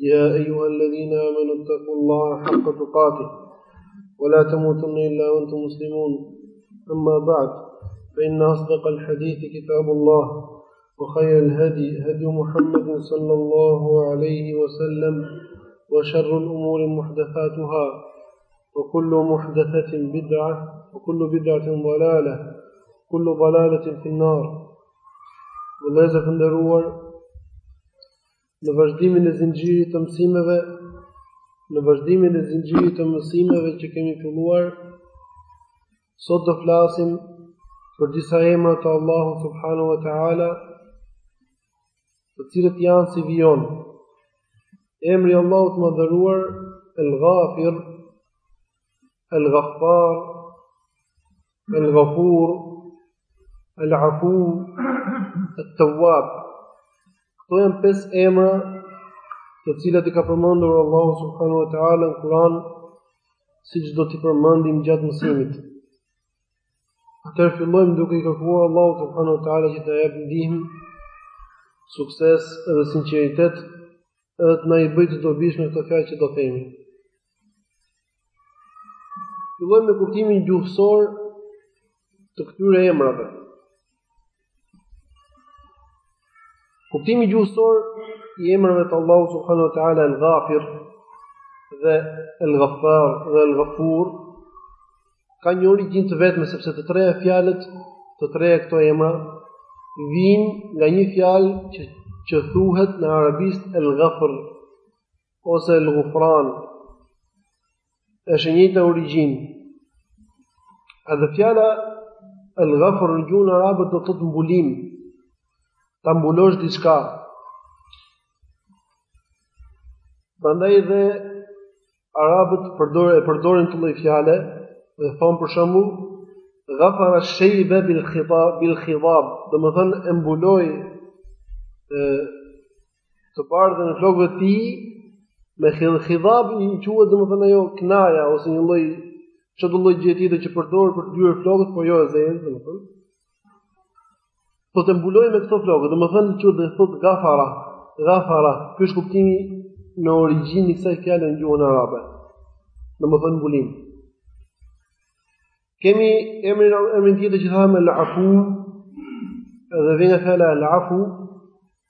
يا أيها الذين آمنوا اتقوا الله حق تقاته ولا تموتن إلا وأنتم مسلمون أما بعد فإن أصدق الحديث كتاب الله وخير الهدي هدي محمد صلى الله عليه وسلم وشر الأمور محدثاتها وكل محدثة بدعة وكل بدعة ضلالة كل ضلالة في النار ولازق ndëruar Në vazhdimin e zinxhirit të mësimeve, në vazhdimin e zinxhirit të mësimeve që kemi filluar, sot do flasim për disa emra të Allahut subhanahu wa taala, të cilët janë si vijon. Emri i Allahut të madhëruar El-Ghafir, El-Ghaffar, El Ghafur, El Afu, El Tawab. Këto janë pes emra të cilat i ka përmendur Allahu subhanahu wa taala në Kur'an, siç do t'i përmendim gjatë mësimit. Atëherë fillojmë duke i kërkuar Allahut subhanahu wa taala që të na japë ndihmë, sukses dhe sinqeritet, edhe të na i bëjë të dobishme këto fjalë që do themi. Fillojmë me kuptimin gjuhësor të këtyre emrave. Kuptimi gjuhësor i emrave të Allahut subhanahu wa taala al-Ghafir dhe al-Ghaffar dhe al-Ghafur ka një origjinë të vetme sepse të treja fjalët, të treja këto emra vijnë nga një fjalë që që thuhet në arabisht el-ghafr ose El Gufran është e njëjta origjinë. Edhe fjala El Ghafr në gjuhën arabe do të thotë mbulim. Ta mbulosh diçka. Prandaj dhe arabët përdorin e përdorin këtë lloj fjale dhe thon për shembull Ghafara shayba bil khitab bil khidab, domethënë e mbuloi të bardhën e flokëve të tij me khidab, khidabi quhet domethënë ajo knaja ose një lloj çdo lloj gjë tjetër që përdor për të lyer flokët, por jo e zezë domethënë. Po të mbulojmë këto flokë, domethënë quhet dhe thot gafara, gafara, ky është kuptimi në origjinë i kësaj fjale në gjuhën arabe. Domethënë mbulim. Kemi emrin emrin tjetër që thamë al-afu, edhe vjen nga fjala al-afu,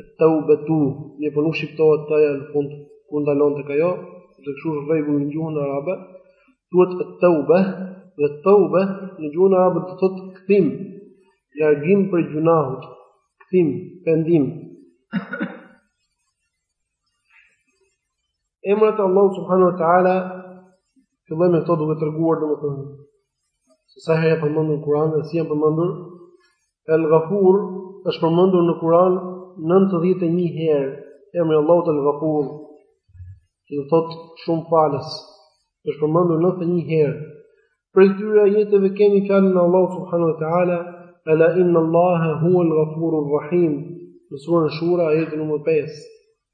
At-tawbatu, mirëpo nuk shqiptohet taja në fund kur ndalon tek ajo, sepse kështu është rregulli në gjuhën arabe, thuhet at-tawbah, dhe tawbah në gjuhën arabe do të thotë kthim, largim prej gjunahut, kthim, pendim. Emrat e Allahut subhanahu wa taala fillojmë me këto duke treguar domethënë Se sa herë janë përmendur në Kur'an dhe si janë përmendur El Ghafur është përmendur në Kur'an 91 herë emri i Allahut El Ghafur që do thot shumë falës është përmendur 91 herë prej këtyre ajeteve kemi fjalën e Allahut subhanahu wa taala ala inna Allaha huwa El Ghafurur Rahim në surën Shura ajeti numër 5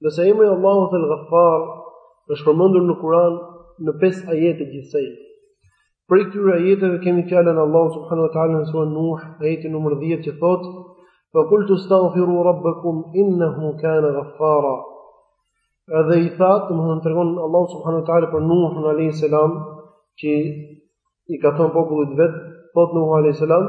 Ndërsa emri i Allahut El Gafar është përmendur në kuran në pes ajete gjithsej. Prej këtyre ajeteve kemi fjalën e Allahut subhanahu wa ta'ala në suren Nuh, ajeti numër 10 që thotë, Fa kultu staghfiru rabbakum innahu kana ghaffara. Edhe i thashë, domethënë tregon Allahu subhanahu wa ta'ala për Nuhun alejhi selam, që i ka thënë popullit vet, thotë Nuhu alejhi selam,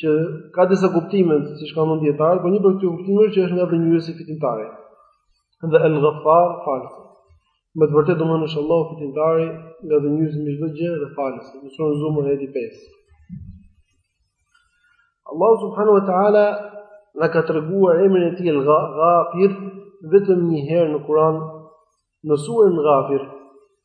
që ka disa kuptime siç kanë përmend dijetarët, por një prej këtyre kuptimeve që është ngadhënjyesi fitimtari. Dhe El Ghaffar falësi. Me të vërtetë domethënë është Allahu fitimtari ngadhënjyesi mbi çdo gjë dhe falësi. Në surën Zumur ajeti 5. Allah subhanahu wa taala na ka treguar emrin e tij Ghafir vetëm një herë në Kur'an në surën Ghafir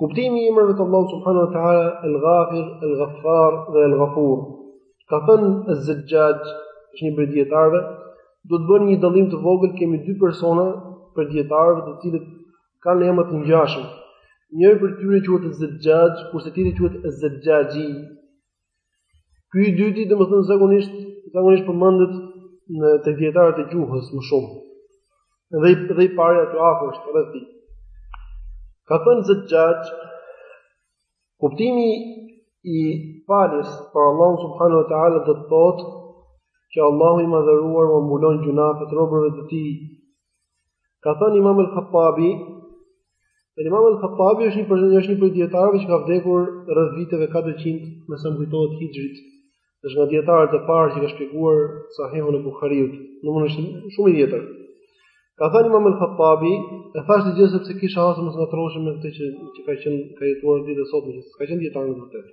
Kuptimi i emrave të Allahut subhanahu wa taala El-Ghafir, El-Ghaffar dhe El-Ghafur. Ka thënë Az-Zajjaj, është një prej dijetarëve, duhet të bëni një dallim të vogël, kemi dy persona prej dijetarëve të cilët kanë emra të ngjashëm. Njëri prej tyre quhet Az-Zajjaj, kurse tjetri quhet Az-Zajjaji. Ky i dyti, domethënë zakonisht, zakonisht përmendet te dijetarët e gjuhës më shumë. Dhe i dhe i pari aty afër është rreth tij. Ka thënë Zexhaxh kuptimi i faljes për Allahun subhanahu wa taala do të thotë që Allahu i madhëruar ua mbulon gjynahet robërve të tij Ka thënë Imam al-Khattabi, Imam al-Khattabi është një prej është një prej dijetarëve që ka vdekur rreth viteve 400 me sa më kujtohet Hixhrit. Është nga dijetarët e parë që ka shpjeguar Sahihun e Buhariut. Domthonë është shumë i vjetër. Ka thënë Imam al-Khattabi, e thash të gjithë sepse kisha hasë mos ngatërrohemi me këtë që, që ka qenë ka jetuar ditët e sotme, që ka qenë dijetar në vërtetë.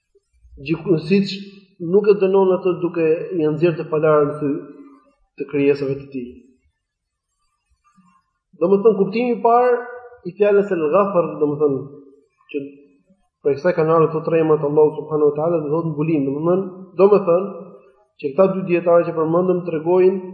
gjykuar siç nuk e dënon atë duke ia nxjerrë të palarë në sy të krijesave të tij. Domethënë kuptimi i parë i fjalës el Ghafr, domethënë që prej kësaj kanë ardhur të tre emrat e Allahut subhanahu wa taala, do të thotë mbulim, domethënë, domethënë që këta dy dijetarë që përmendëm tregojnë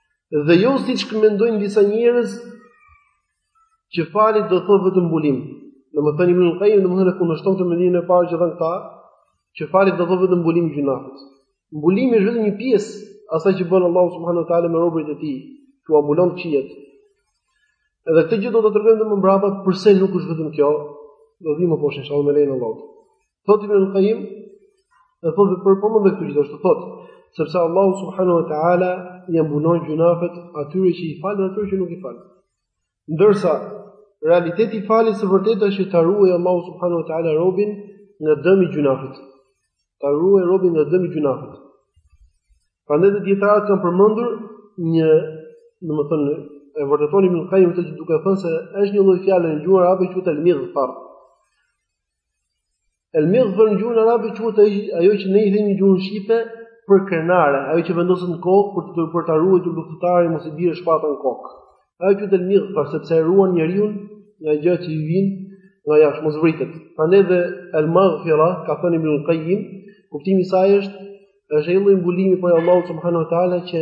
Dhe jo siç mendojnë disa njerëz, që falje do të thotë vetëm mbulim. Domethënë Ibn al-Qayyim, domethënë e kundërshton këtë mendim e parë që dhanë këta, që falje do të thotë vetëm mbulim i gjunafit. Mbulimi është vetëm një pjesë e asaj që bën Allahu subhanahu wa taala me robërit e tij, që ua mbulon të këqijat. Edhe këtë gjë do ta tregojmë dhe më mbrapa, përse nuk është vetëm kjo, do vijmë më poshtë inshallah me lejen e Allahut. Thot Ibn al-Qayyim, e thot dhe për përmend këtë gjithashtu, thot, sepse Allahu subhanahu wa ta'ala i mbulon gjunafet atyre që i fal dhe atyre që nuk i fal. Ndërsa, realiteti i faljes së vërtetë është që ta ruajë Allahu subhanahu wa ta'ala robin nga dëmi i gjunafit. Ta ruajë robin nga dëmi i gjunafit. Prandaj dhe dijetarët kanë përmendur një, domethënë, e vërteton Ibn Qayyim këtë gjë duke thënë se është një lloj fjalë në gjuhën arabe që quhet al-mighfar. El mighfar në gjuhën arabe quhet ajo që ne i themi në gjuhën shqipe përkrenare, ajo që vendoset në kokë për të për ta ruajtur luftëtarin mos i bjerë shpata në kokë. Ajo quhet el mighfar sepse e ruan njeriun nga gjëra që i vijnë nga jashtë mos vritet. Prandaj dhe el maghfira ka thënë Ibn Qayyim, kuptimi i saj është është ai lloj mbulimi prej Allahut subhanahu wa taala që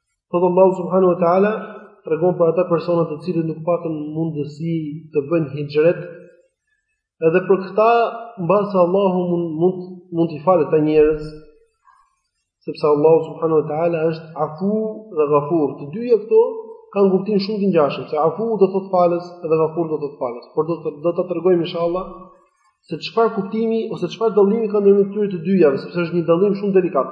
Thotë Allahu subhanahu wa taala, tregon për ata persona të cilët nuk patën mundësi të bëjnë hixhret. Edhe për këta, mbase Allahu mund mund mund t'i falë ata njerëz, sepse Allahu subhanahu wa taala është Afu dhe Ghafur. Të dyja këto kanë kuptim shumë të ngjashëm, se Afu do të thotë falës dhe Ghafur do të thotë falës. Por do të do ta tregojmë inshallah se çfarë kuptimi ose çfarë dallimi ka ndërmjet këtyre të dyjave, sepse është një dallim shumë delikat.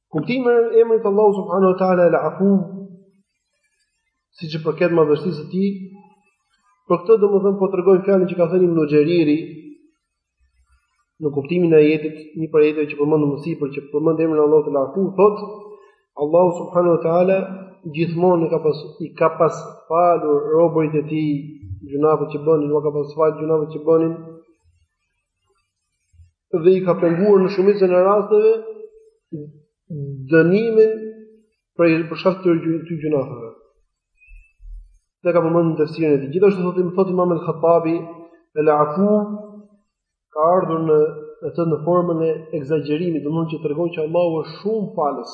Kuptimi i emrit Allahu subhanahu wa taala el Afu siç i përket madhështisë së tij, për këtë domethënë po tregojnë fjalën që ka thënë Ibn Xheriri në kuptimin e ajetit, një prej ajeteve që përmendëm më sipër që përmend emrin e Allahut el Afu, thot Allahu subhanahu wa taala gjithmonë ka pas i ka pas falur robërit e tij gjunafet që bënin, ua ka pas falë gjunafet që bënin. dhe i ka penguar në shumicën e rasteve dënimin për shkak të këtyre gjunafeve. E ka përmendur në tefsirin e tij. Gjithashtu thotë thot Imam al-Khattabi, el afu ka ardhur në atë në formën e ekzagjerimit, domethënë që tregon që Allahu është shumë falës.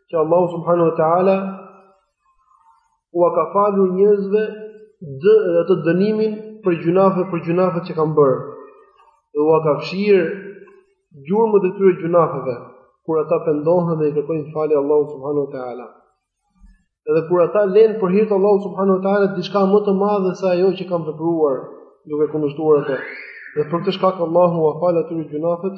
që Allahu subhanahu wa taala ua ka falur njerëzve atë dënimin për gjunafe për gjunafe që kanë bërë. Dhe ua ka fshirë gjurmët e këtyre gjunafeve kur ata pendohen dhe i kërkojnë falje Allahut subhanahu wa taala. Edhe kur ata lënë për hir të Allahut subhanahu wa taala diçka më të madhe se ajo që kanë vepruar duke kundërshtuar atë. Dhe për këtë shkak Allahu ua fal atyre gjunafet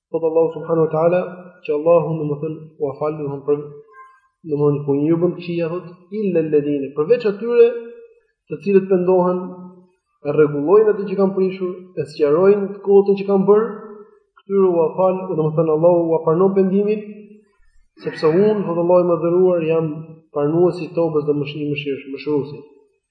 Thot Allahu subhanahu wa taala që Allahu do të thonë u afal do të thonë për do të thonë ku një bën keqja thot illa alladhina përveç atyre të cilët pendohen e rregullojnë atë që kanë prishur e sqarojnë të kotën që kanë bërë këtyre ua fal domethënë Allahu ua pranon pendimin sepse unë thot Allahu i madhëruar jam pranuesi i tobës dhe mëshirë mëshirë mëshiruesi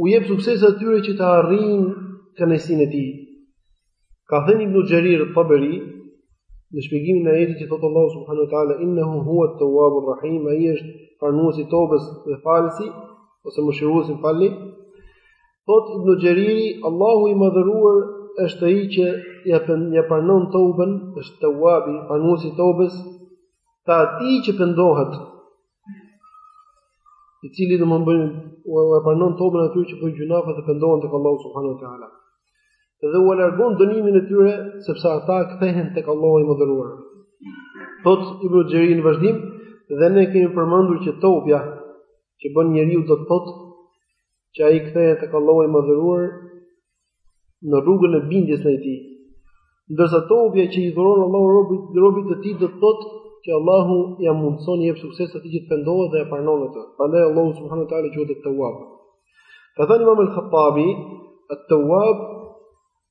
u jep sukses atyre që të arrijnë kënaqësinë e tij. Ka thënë Ibn Xherir Taberi në shpjegimin e ajetit që thotë Allahu subhanahu wa taala innahu huwa at-tawwab rahim, ai është pranuesi i tobës dhe falësi ose mëshiruesi i falë. Thot Ibn Xheriri, Allahu i madhëruar është ai që ja pen, ja pranon tobën, është Tawwabi, pranuesi i tobës, të atij që pendohet i cili domethënë ua pranon tobën atyre që bëjnë gjunafe dhe pendohen tek Allahu subhanahu wa taala. Dhe ua largon dënimin e tyre sepse ata kthehen tek Allahu i madhëruar. Thot Ibn Xheriri në vazhdim dhe ne kemi përmendur që tobja që bën njeriu do të thotë që ai kthehet tek Allahu i Madhëruar në rrugën e bindjes ndaj tij. Ndërsa tobja që i dhuron Allahu robit, robit të tij do të thotë që Allahu ia mundson i jep sukses atij që të pendohet dhe ia pranon atë. Prandaj Allahu subhanahu wa taala quhet At-Tawwab. Ka thënë Imam Al-Khattabi, At-Tawwab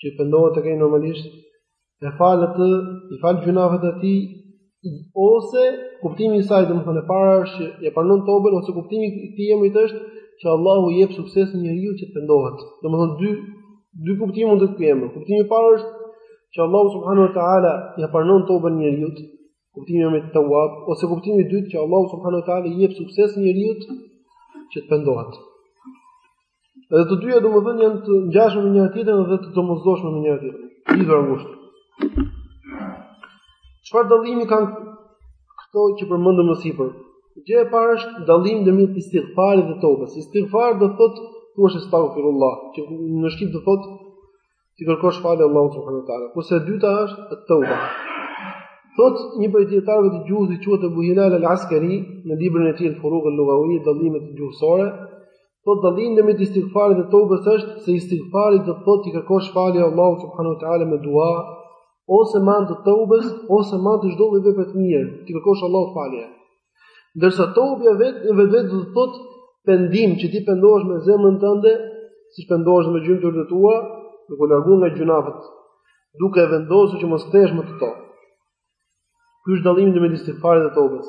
që pendohet tek ai normalisht, e falë atë, i falë gjunafet e tij ose kuptimi i saj domethënë e para është ia pranon tobën ose kuptimi i këtij emrit është që Allahu i jep sukses njeriut që të pendohet. Domethënë dy dy kuptime mund te ky emër. Kuptimi i parë është që Allahu subhanahu wa taala ja pranon tobën njeriut kuptimi At-Tawwab ose kuptimi i dytë që Allahu subhanahu wa taala i jep sukses njeriut që të pendohet. Edhe të dyja domethënë janë të ngjashme me njëra tjetrën dhe të domosdoshme me njëra tjetrën. Lidhur ngushtë. Çfarë dallimi kanë këto që përmendëm më sipër? Gjë e parë është dallimi ndërmjet istighfarit dhe tobës. Istighfar do thotë thua estaghfirullah, që në shqip do thotë T'i kërkosh falje Allahut subhanahu wa taala. Kurse e dyta është tauba. Thot një prej dietarëve të gjuhës që quhet Abu Hilal al-Askari në librin e tij Al-Furuq al-Lughawi dallimet gjuhësore, thot dallimi ndërmjet istighfarit dhe tobës është se istighfari do të thotë t'i kërkosh falje Allahut subhanahu wa taala me dua ose me anë të tobës ose me anë të çdo lloj vepre të mirë, t'i kërkosh Allahut falje. Ndërsa tobja vetë në vetvete do të thotë pendim që ti pendohesh me zemrën tënde, siç pendohesh me gjymtyrë të tua, duke u larguar nga gjunafet, duke vendosur që mos kthehesh më te to. Ky është dallimi ndërmjet istighfarit dhe tobës.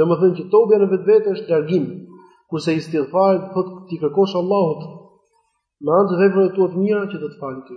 Domethënë që tobja në vetvete është largim, kurse istighfari do të thotë t'i kërkosh Allahut me anë të veprave tua të mira që do të falë ty.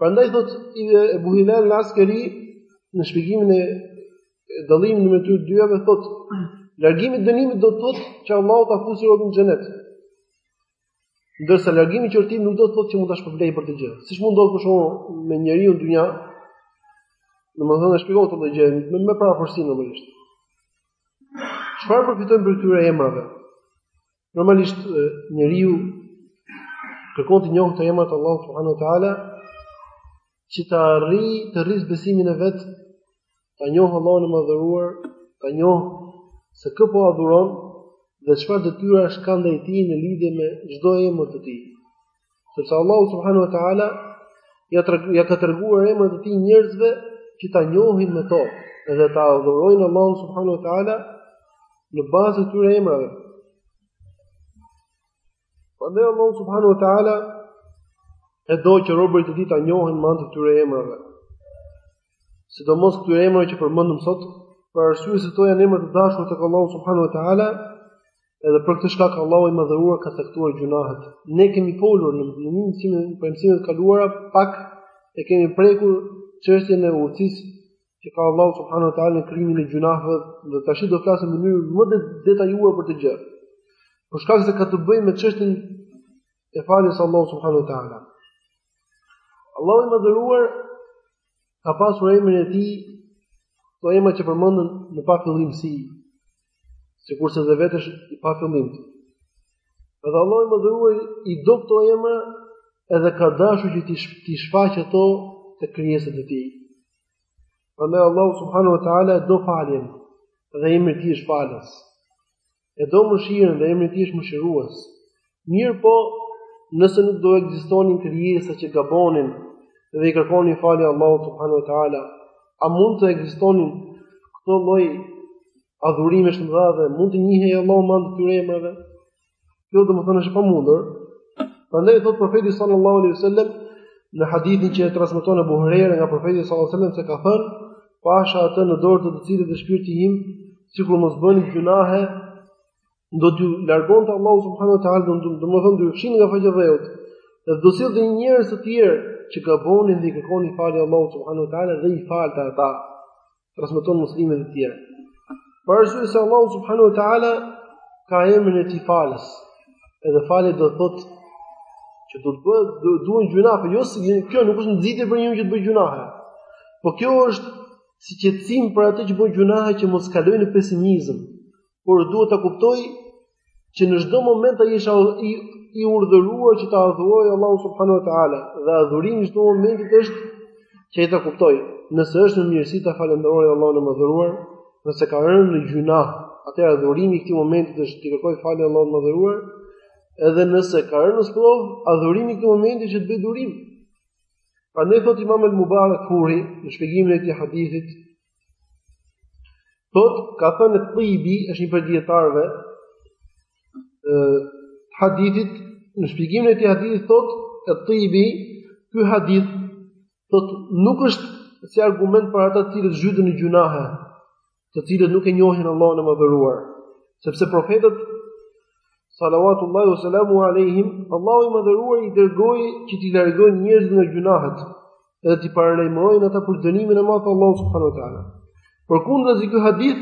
Prandaj thot Ebu Hilal el Askeri, në shpjegimin e dallimit ndërmjet të dyjave thot, largimi i dënimit do të thot që Allahu ta fusi robin në xhenet. Ndërsa largimi i qortimit nuk do të thot që mund ta shpërblej për këtë gjë. Siç mund të ndodhë me njeriun në dynja, domethënë e shpjegon këtë gjë, me, me përafërsi normalisht. Çfarë përfitojmë prej këtyre emrave? Normalisht njeriu kërkon t'i njohë këto emrat e Allahut subhanahu wa taala që të arri të rris besimin e vet, ta njohë Allahun e madhëruar, ta njohë se kë po adhuron dhe çfarë detyrash ka ndaj tij në lidhje me çdo emër të tij. Sepse Allahu subhanahu wa taala ia ia ka treguar emrat e tij njerëzve që ta njohin me to dhe ta adhurojnë Allahun subhanahu wa taala në bazë të këtyre emrave. Prandaj Allahu subhanahu wa taala e do që robërit e tij ta njohin me anë të këtyre emrave. Sidomos këtyre emrave që përmendëm sot, për arsye se këto janë emra të dashur tek Allahu subhanahu wa taala, Edhe për këtë shkak Allahu i Madhëruar ka caktuar gjunahet. Ne kemi folur nëpër mësime të kaluara pak e kemi prekur çështjen e urtësisë që ka Allahu subhanahu wa taala në krijimin e gjunaheve dhe tash do të flasim në mënyrë më të detajuar për këtë gjë. Për shkak se ka të bëjë me çështjen e faljes së Allahut subhanahu wa taala. Allahu i Madhëruar ka pasur emrin e tij këto emra që përmendëm në pa fillim si sikurse dhe vetë është i pa fillim. Edhe Allahu i madhëruar i do këto emra edhe ka dashur që t'i shfaqë ato te krijesat e tij. Prandaj Allahu subhanahu wa taala e do faljen dhe emri i tij është falës. E do mëshirën dhe emri i tij është mëshirues. Mirëpo, nëse nuk do ekzistonin krijesa që gabonin dhe i kërkonin falje Allahut subhanahu wa taala, a mund të ekzistonin këto lloj adhurimesh të mëdha dhe mund të njihej Allahu me anë të këtyre emrave? Kjo domethënë është e pamundur. Prandaj thot profeti sallallahu alaihi wasallam në hadithin që e transmeton Abu Huraira nga profeti sallallahu alaihi wasallam se ka thënë pasha atë në dorë të të cilit është shpirti im, sikur mos bëni gjynahe, do t'ju largonte Allahu subhanahu wa taala, domethënë do ju fshinte nga faqja e dheut, dhe do sillte njerëz të tjerë, që gabonin dhe i kërkonin falje Allahut subhanahu wa taala, dhe i falte ata, transmeton Muslimi e të tjerë. Për arsye se Allahu subhanahu wa taala ka emrin e tij falës. Edhe falje do të thotë që do të bëhet duhen gjunahe, por jo si kjo nuk është nxitje për një që të bëj gjunahe. Po kjo është si qetësim për atë që bën gjunahe që mos kalojë në pesimizëm. Por duhet ta kuptoj që në çdo moment ai është i, i urdhëruar që ta adhurojë Allahun subhanahu wa taala dhe adhurimi çdo momenti është që ai ta kuptojë. Nëse është në mirësi ta falënderojë Allahun e madhëruar, nëse ka rënë në gjynah, atëherë adhurimi i këtij momenti është t'i kërkojë falje Allahut të madhëruar, edhe nëse ka rënë në sprovë, adhurimi i këtij momenti është të bëjë durim. Prandaj thotë Imam al-Mubarak Furi në shpjegimin e këtij hadithit, Thotë, ka thënë et-Tibi, është një prej dijetarëve të hadithit, në shpjegimin e këtij hadithit thotë, et-Tibi, ky hadith, thotë, nuk është si argument për ata të cilët zhyten në gjynahe, të cilët nuk e njohin Allahun e madhëruar, sepse profetët, salavatullahi wa salamu aleyhim, Allahu i madhëruar i dërgoi që t'i largojnë njerëzit nga gjynahet, dhe t'i paralajmërojnë ata për dënimin e madh të Allahut subhanahu wa taala. Përkundrazi ky hadith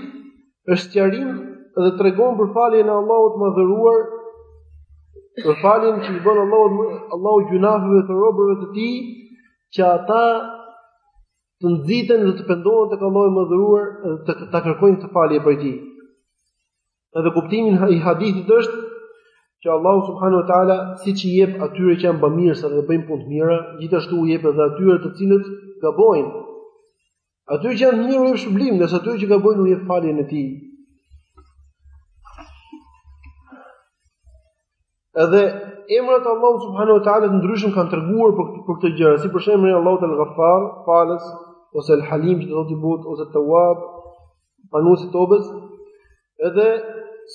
është sqarim dhe tregon për faljen e Allahut të madhëruar, për faljen që i bën Allahu gjynaheve të robërve të tij, që ata të nxiten dhe të pendohen tek Allahu i madhëruar dhe të ta kërkojnë këtë falje prej tij. Edhe kuptimi i hadithit është që Allahu subhanahu wa taala siç i jep atyre që janë bamirës dhe bëjnë punë të mira, gjithashtu u jep edhe atyre të cilët gabojnë. Atyre që janë të mirë u jep shpërblim, ndërsa atyre që gabojnë u jep faljen e tij. Edhe emrat e Allahut subhanahu wa taala të ndryshëm kanë treguar për për këtë gjë, si për shembull emri Allahut al-Ghaffar, Falës ose al-Halim, që do të thotë ose Tawwab, Pranuesi i Teubes. Edhe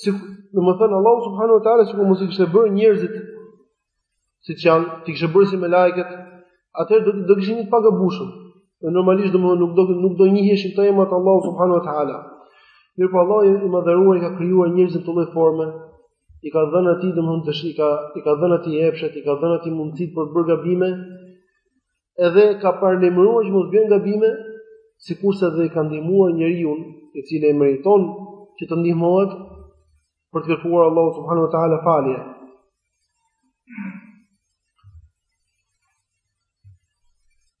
si domethënë Allahu subhanahu wa taala sikur mos i kishte bërë njerëzit siç janë, t'i kishte bërë si melaiket, atëherë do të ishin të pagabueshëm. Dhe normalisht domethënë nuk do nuk do njiheshin këto emra të Allahut subhanahu wa taala. Mirëpo Allahu i madhëruar i ka krijuar njerëzit në lloj forme, i ka dhënë atij domethënë të shika, i ka dhënë atij epshet, i ka dhënë atij mundësitë për të bërë gabime, edhe e ka paralajmëruar që mos bëjë gabime, sikurse edhe i ka ndihmuar njeriun i cili e meriton që të ndihmohet për të kërkuar Allahut subhanahu wa taala falje.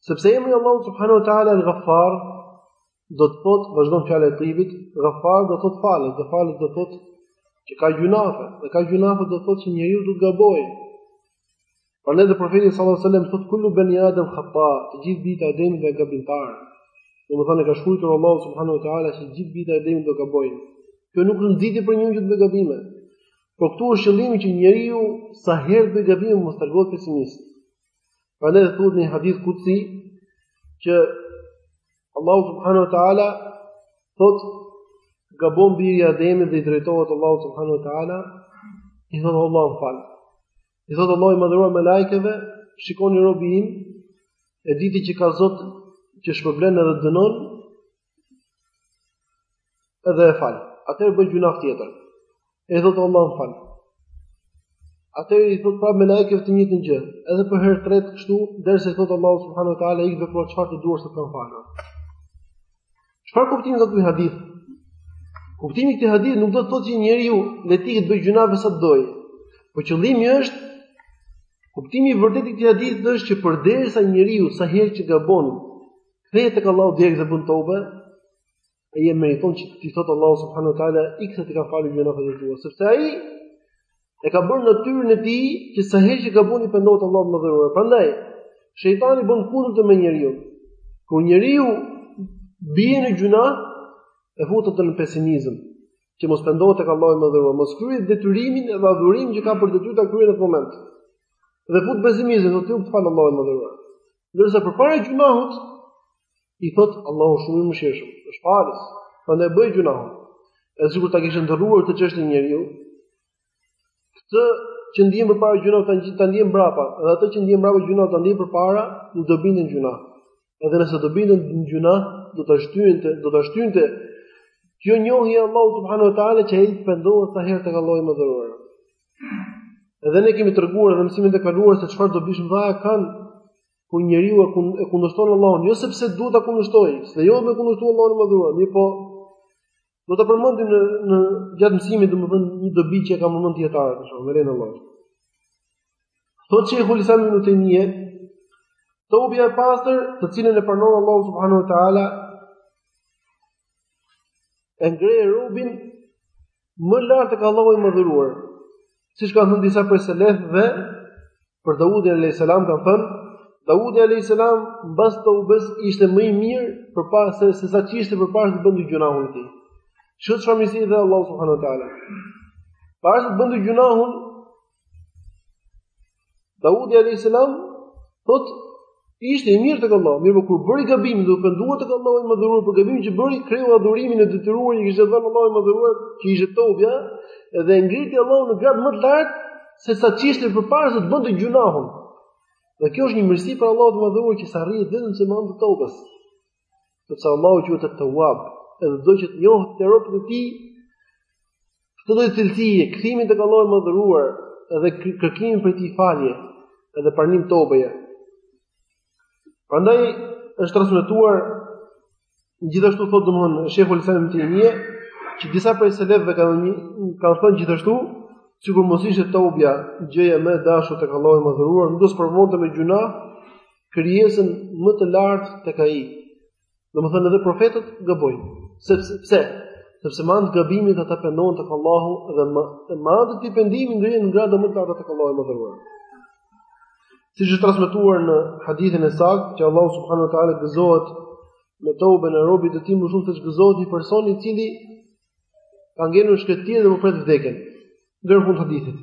Sepse emri i Allahut subhanahu wa taala al-Ghaffar do të thotë vazhdon fjala e Tibit, Ghaffar do të thotë falës, dhe falës do të thotë që ka gjynahe, dhe ka gjynahe do të thotë që njeriu do të gabojë. Prandaj dhe profeti sallallahu alajhi wasallam thotë kullu bani adam khata, të gjithë bijtë e Ademit janë gabimtarë. Domethënë e ka shkruar Allahu subhanahu wa taala se gjithë bijtë e Ademit do gabojnë. Kjo nuk është nxitje për njeriun që të bëjë gabime. Por këtu është qëllimi që njeriu sa herë bën gabime mos tregohet pesimist. Prandaj dhe thuhet në një hadith kudsi, që Allahu subhanahu wa ta'ala thot gabon biri i Ademit dhe i drejtohet Allahut subhanahu wa ta'ala i thot Allah më fal. I thot Allahu i madhëruar melaikeve, shikoni robi im, e diti që ka zot që shpërblen edhe dënon, Edhe e fal. Atëherë bën gjunah tjetër. E thot Allah më fal. Atëherë i thot prapë melaikeve të njëjtën gjë. Edhe për herë të tretë kështu, derisa i thot Allahu subhanahu wa taala ik vepro çfarë të duash të kam falur. Çfarë kuptimi ka ky hadith? Kuptimi i këtij hadithi nuk do të thotë që njeriu le të ikë të bëjë gjunah sa të dojë. Po qëllimi është Kuptimi i vërtetë i këtij hadithi është që përderisa njeriu sa herë që gabon, Kthehet tek Allahu direkt dhe bën tobe, ai e meriton që t'i thotë Allahu subhanahu wa taala ik se t'i kam falur gjunahet e tua, sepse ai e ka bërë natyrën e tij që sa herë që gabon i pendohet Allahut të madhëruar. Prandaj shejtani bën të kundërtën me njeriun. Kur njeriu bie në gjunah, e fut në pesimizëm, që mos pendohet tek Allahu i madhëruar, mos kryejë detyrimin dhe adhurimin që ka për detyrë ta kryejë në atë moment. Dhe fut pesimizëm, s'do të të falë Allahu i madhëruar. Ndërsa përpara gjunahut i thot Allahu shumë i mëshirshëm, është falës, prandaj bëj gjunahun. E sikur ta kishte ndërruar këtë çështje njeriu, këtë që ndjen përpara gjunahut ta gjithë ta ndjen mbrapa, dhe atë që ndjen mbrapa gjunahut ta ndjen përpara, nuk do binte në gjunah. Edhe nëse do binte në gjunah, do ta shtynte, do ta shtynte kjo njohje e Allahut subhanahu wa taala që ai të pendohet sa herë tek Allahu i madhëruar. Edhe ne kemi treguar në mësimin e kaluar se çfarë dobish të mëdha kanë kur njeriu e kundërshton Allahun, jo sepse duhet ta kundërshtojë, se jo me kundërshtuar Allahun e madhëruar, mirëpo do ta përmendim në në gjatë mësimit domethënë një dobi që kanë përmend dijetarët për shkak të gjunahut. Thotë Shejhul Islam Ibn Tejmije Tobja e pastër, të cilën e pranon Allahu subhanahu wa taala, e ngre robin Më lart tek Allahu i madhëruar. Siç kanë thënë disa prej selefëve për Daudin alayhis salam kanë thënë Daudi alayhis salam mbas tobes ishte më i mirë përpara se se sa ç'ishte përpara se të bënte gjunahun e tij. Shih çfarë mirësie e Allahut subhanahu wa taala. Para se të bënte gjunahun Daudi alayhis salam thot ishte i mirë tek Allahu, mirëpo kur bëri gabimin dhe u pendua tek Allahu i madhëruar për gabimin që bëri, kreu adhurimin e detyruar që i kishte dhënë Allahu i madhëruar, që ishte tobja, dhe e ngriti Allahu në gradë më të lartë se sa ç'ishte përpara se të bënte gjunahun. Dhe kjo është një mirësi prej Allahut të madhëruar që s'arrihet vetëm se me anë të tobes. sepse Allahu quhet At-Tawwab, edhe do që të njohë te robt e tij këtë lloj cilësie, kthimin tek Allahu i madhëruar dhe kërkimin prej tij falje edhe pranim tobeje. Prandaj është transmetuar gjithashtu thotë domthon shejhul Islam ibn Tejmije që disa prej selefëve kanë një kanë thënë gjithashtu sikur mos ishte tobja gjëja më e dashur tek Allahu i madhëruar, nuk do të provonte me gjynah krijesën më të lartë tek ai. Domethënë edhe profetët gabojnë. Sepse pse? Sepse mbas gabimit ata pendohen tek Allahu dhe me anë të këtij pendimi ngrihen në gradë më të lartë tek Allahu i madhëruar. Siç është transmetuar në hadithin e saktë që Allahu subhanahu wa taala gëzohet me toben e robit të tij më shumë se ç'gëzohet një person i cili ka ngelur në shkretëtirë dhe po pret vdekjen. Deri në fund hadithit.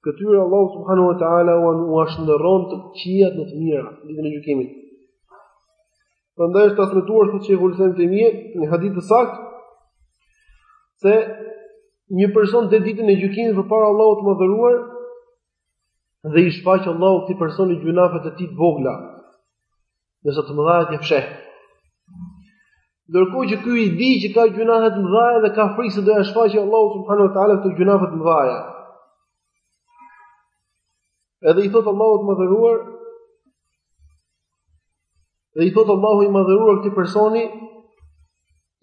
Këtyre Allahu subhanahu wa taala ua shndërron të këqijat në të mira ditën e gjykimit. Prandaj është transmetuar thotë shejhul Islam ibn Tejmije në hadith të saktë se një person del ditën e gjykimit përpara Allahut të madhëruar dhe i shfaq Allahu këtij personi gjynafet e tij të vogla. Kurse të mëdhatë ia fsheh. Ndërkohë që ky e di që ka gjynahe të mëdha dhe ka frikë se do ia shfaqë Allahu subhanahu wa taala këto gjynahe të mëdha. Edhe i thotë Allahu i madhëruar dhe i thotë Allahu i madhëruar këtij personi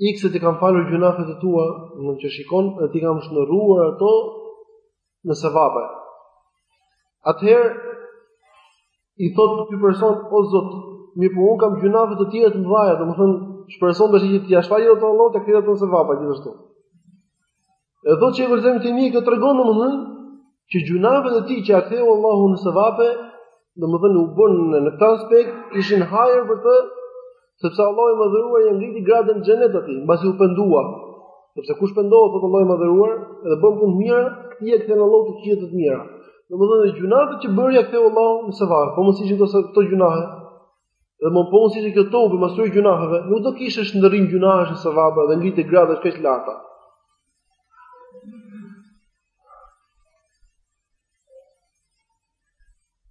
ik se t'i kam falur gjynafet e tua këto që shikon dhe t'i kam shndërruar ato në sevape. Atëherë I thotë ky person, o Zot, mirë po unë kam gjynafe të tjera të mëdhaja, domethënë shpreson tash që t'ia shfaqë ato Allahu të kthehen në sevape gjithashtu. E thotë që vëzhgim të një që tregon domethënë që gjynafet e tij që ia ktheu Allahu në sevape, domethënë u bënë në këtë aspekt ishin hajër për të Sepse Allahu i madhëruar ia ngriti gradën në xhenet atij, mbasi u pendua. Sepse kush pendohet tek Allahu i madhëruar dhe bën punë të mira, ia kthen Allahu të këqijat në të mira. Domethënë dhe gjynafet që bëri ia ktheu Allahu në sevap, po mos ishin këto këto gjynahe. Domethënë po mos ishte kjo tobe mbas atyre gjynaheve, nuk do kishte shndërrim gjynahesh në sevap dhe ngritje në gradë kaq të larta.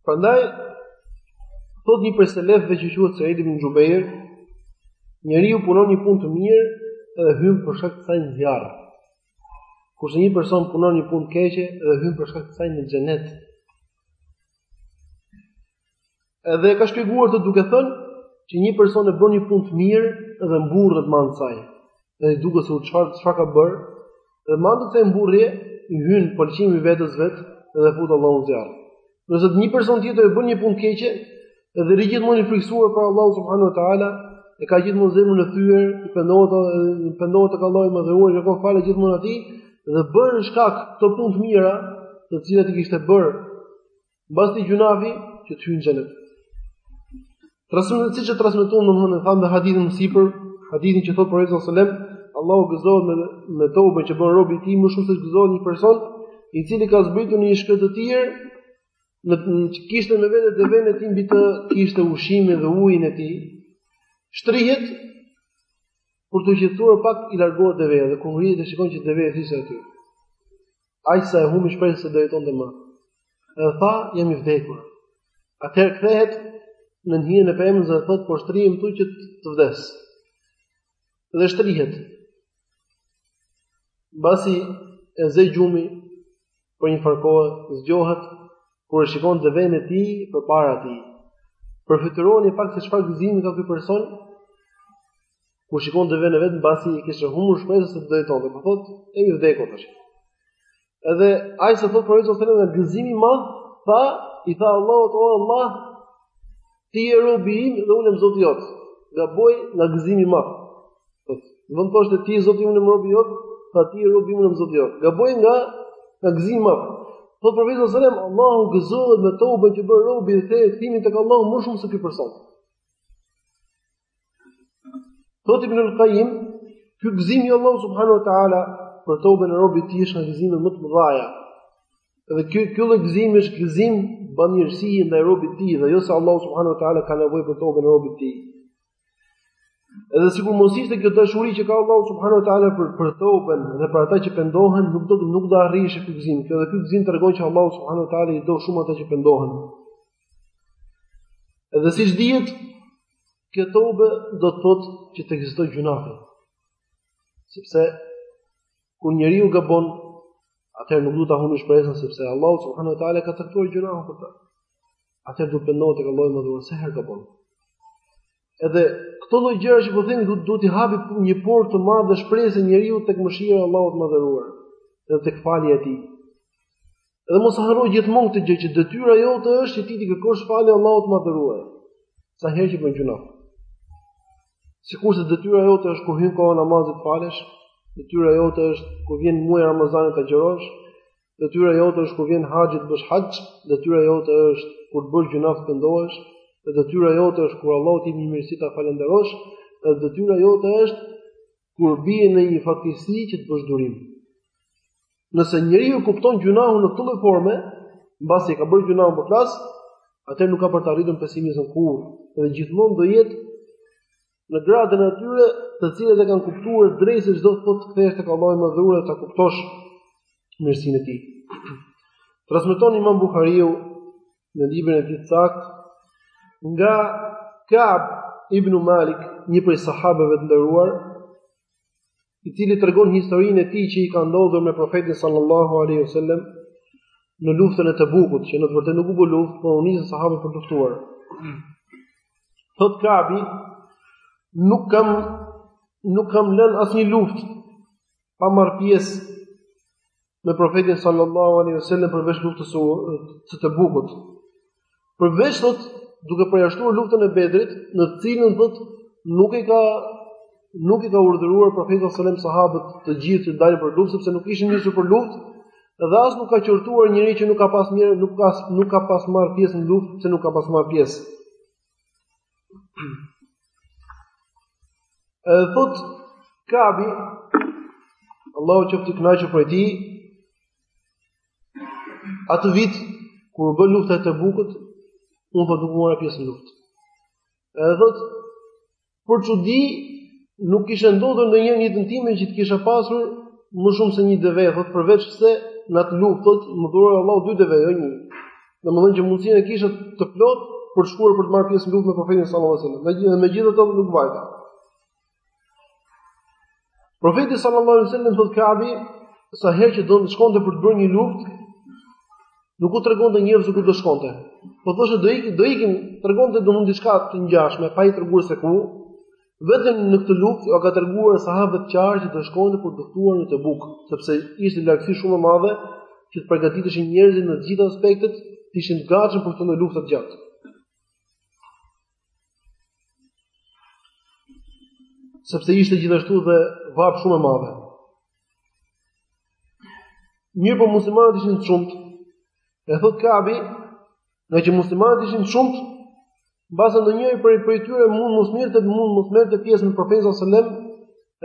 Prandaj thotë një prej selefëve që quhet Seid ibn Xhubejr, njeriu punon një punë të mirë dhe hyn për shkak të saj në zjarr. Kurse një person punon një punë të keqe dhe hyn për shkak të saj në xhenet. Edhe e ka shpjeguar të duke thënë që një person e bën një punë të mirë dhe mburret me anë saj. Dhe i duket se u çfarë çfarë ka bër, dhe me anë të mburrjes i hyn pëlqimi i vetes vet dhe e fut Allahu në zjarr. Nëse një person tjetër e bën një punë të keqe, edhe rri gjithmonë i frikësuar për Allahu subhanahu wa taala, e ka gjithmonë zemrën e thyer, i pendohet i pendohet tek Allahu i madhëruar, i kërkon falje gjithmonë atij dhe bëhen shkak ato punët e mira, të cilat i kishte bërë Mbas atij gjunahi që të hyjë në xhenet. Transmeton siç e transmeton domthonë thamë në hadithin më sipër, hadithin që thotë profeti sallallahu alajhi wasallam, Allahu gëzohet me me tobën që bën robi i tij më shumë se gëzohet një person i cili ka zbritur në një shkretëtirë në që kishte me vete devenë e tij mbi të kishte ushqimin dhe ujin e tij, shtrihet, Për t'u qetësuar pak i largohet deveja dhe kur ngrihet e shikon që deveja e tij s'ishte aty. Aq sa e humbi shpresën se do jetonte më. Dhe tha, jam i vdekur. Atëherë kthehet në hijen e pemës dhe thotë, po shtrihem këtu që të vdes. Dhe shtrihet. Mbasi e zë gjumi, për një farë kohe zgjohet kur e shikon devenë e tij përpara tij. Përfytyroni pak se çfarë gëzimi ka ky person kur shikon devenë e vet mbasi e kishte humbur shpresën se do të jetonte. Po thotë, "Jam i vdekur tash." Edhe aq sa thotë profeti sallallahu alajhi wasallam, "Nga gëzimi i madh, tha, i tha Allahut, Allah, Ti je robi im dhe unë jam Zoti jot. Gaboi nga gëzimi i madh. Në vend të thoshte ti je Zoti im, unë jam robi jot, tha ti je robi im, unë jam Zoti jot. Gaboi nga nga gëzimi i madh. Po profeti sallallahu alajhi wasallam, Allahu gëzohet me tobën që bën robi dhe kthimin tek Allahu më shumë se ky person. Thot Ibn al-Qayyim, ky gëzim i Allahut subhanahu wa taala për tobën e robit të tij është nga gëzimet më të mëdhaja. Dhe ky ky lloj gëzimi është gëzim bamirësi ndaj robit të tij dhe jo se Allahu subhanahu wa taala ka nevojë për tobën e robit të tij. Edhe sikur mos ishte kjo dashuri që ka Allahu subhanahu wa taala për për tobën dhe për ata që pendohen, nuk do nuk do arrihej ky gëzim. Kjo dhe ky gëzim tregon që Allahu subhanahu wa taala i do shumë ata që pendohen. Edhe siç dihet, Kjo tobe do të thotë që të ekzistojë gjunahi. Sepse kur njeriu gabon, atëherë nuk duhet ta humbi shpresën sepse Allahu subhanahu wa taala ka caktuar gjunahun për të. Atëherë duhet të pendohet tek Allahu i madhëruar sa herë gabon. Edhe këto lloj gjëra që po themi duhet duhet t'i hapin një portë të madhe shprese njeriut tek mëshira e Allahut të madhëruar dhe tek falja e tij. Dhe mos harro gjithmonë këtë gjë që detyra jote është që ti të kërkosh falje Allahut të Madhëruar. Sa herë që bën gjunah. Sikurse detyra jote është kur hyn koha e namazit të falësh, detyra jote është kur vjen muaji i Ramazanit të agjërosh, detyra jote është kur vjen haxhi të bësh haxh, detyra jote është kur të bësh gjunah të pendohesh, dhe detyra jote është kur Allahu të jep mirësi ta falënderosh, dhe detyra jote është kur bie në një fatkeqësi që të bësh durim. Nëse njeriu kupton gjunahun në këtë lloj forme, mbasi e ka bërë gjunahun patjetër, atëherë nuk ka për ta arritur pesimizmi kurrë, dhe gjithmonë do jetë në gradën e atyre të cilët e kanë kuptuar drejt se ç'do të thotë të kthehesh tek Allahu i Madhëruar dhe ta kuptosh mirësinë e tij. Transmeton Imam Buhariu në librin e tij të saktë nga Ka'b ibn Malik, një prej sahabeve të nderuar, i cili tregon historinë e tij që i ka ndodhur me profetin sallallahu alaihi wasallam në luftën e Tabukut, që në të vërtetë nuk u bë luftë, por u nisën sahabët për të luftuar. Thotë Kabi, nuk kam nuk kam lënë asnjë luftë pa marrë pjesë me profetin sallallahu alaihi wasallam përveç luftës së Tebukut. Përveç thotë duke përjashtuar luftën e Bedrit, në të cilën thotë nuk i ka nuk i ka urdhëruar profeti sallallahu alaihi wasallam sahabët të gjithë të dalin për luftë sepse nuk ishin nisur për luftë dhe as nuk ka qortuar njeri që nuk ka pas marrë, nuk ka nuk ka pas marrë pjesë në luftë, sepse nuk ka pas marrë pjesë. Edhe thotë Kabi Allahu qoftë i kënaqur prej tij Atë vit Kur u bë lufta e Tebukut Unë thotë nuk mora pjesë në luftë Edhe thotë Për çudi Nuk kishte ndodhur ndonjëherë në jetën time Që të kisha pasur Më shumë se një deve Thotë përveç se Në atë luftë Thotë më dhuroi Allahu dy deve Jo një Domethënë që mundësinë e kisha të plotë për të shkuar për të marrë pjesë në luftë me profetin sallallahu alajhi wasallam. Megjithatë, megjithatë nuk vajta. Profeti sallallahu alajhi wasallam thotë Kabi, sa herë që do të shkonte për të bërë një luftë, nuk u tregonte njerëzve ku do shkonte. Po thoshte do ikim, do ikim, tregonte domethënë diçka të ngjashme, pa i treguar se ku, Vetëm në këtë luftë u ka treguar sahabëve qartë që do shkonte për të luftuar në Tebuk, sepse ishte largësi shumë e madhe që të përgatiteshin njerëzit në të gjitha aspektet, të ishin të gatshëm për këtë luftë të gjatë. Sepse ishte gjithashtu dhe vapë shumë e madhe. Mirëpo muslimanët ishin të shumtë, e thotë Kabi, Nga që muslimanët ishin të shumtë, mbase ndonjëri prej prej tyre mund mos mirë të mund mos merrte pjesë me profetin sallallahu alajhi wasallam,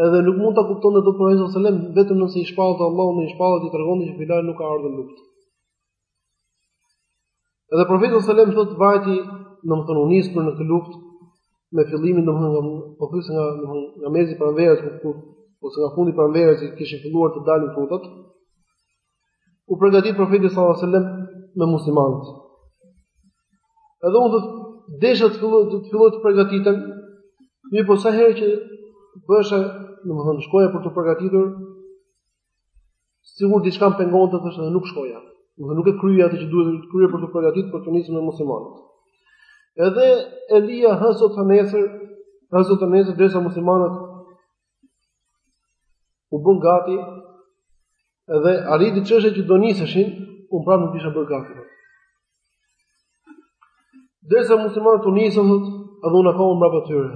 edhe nuk mund ta kuptonte dot profeti sallallahu alajhi wasallam vetëm nëse i shpallte Allahu me shpallje i tregonte që filani nuk ka ardhur në luftë. Edhe profeti sallallahu alajhi wasallam thotë vajti, domethënë u nis për në këtë luftë me fillimin domethënë nga po themi nga domethënë nga mezi pranverës ku ose nga fundi pranverës që kishin filluar të dalin frutat, u përgatit profeti sallallahu alajhi wasallam me muslimanët. Edhe unë thotë desha të filloj të filloj të përgatitem, mirëpo sa herë që bësha, domethënë shkoja për t'u përgatitur, sigur diçka më pengonte thotë nuk shkoja. Domethënë nuk e kryja atë që duhet të kryej për t'u përgatitur për t'u nisur me muslimanët. Edhe e lija ha sot ha nesër, ha sot ha nesër derisa muslimanët u bënë gati dhe arriti çështja që do niseshin, unë prapë nuk isha bërë gati. Derisa muslimanët u nisën, edhe unë akoma mbrapa tyre.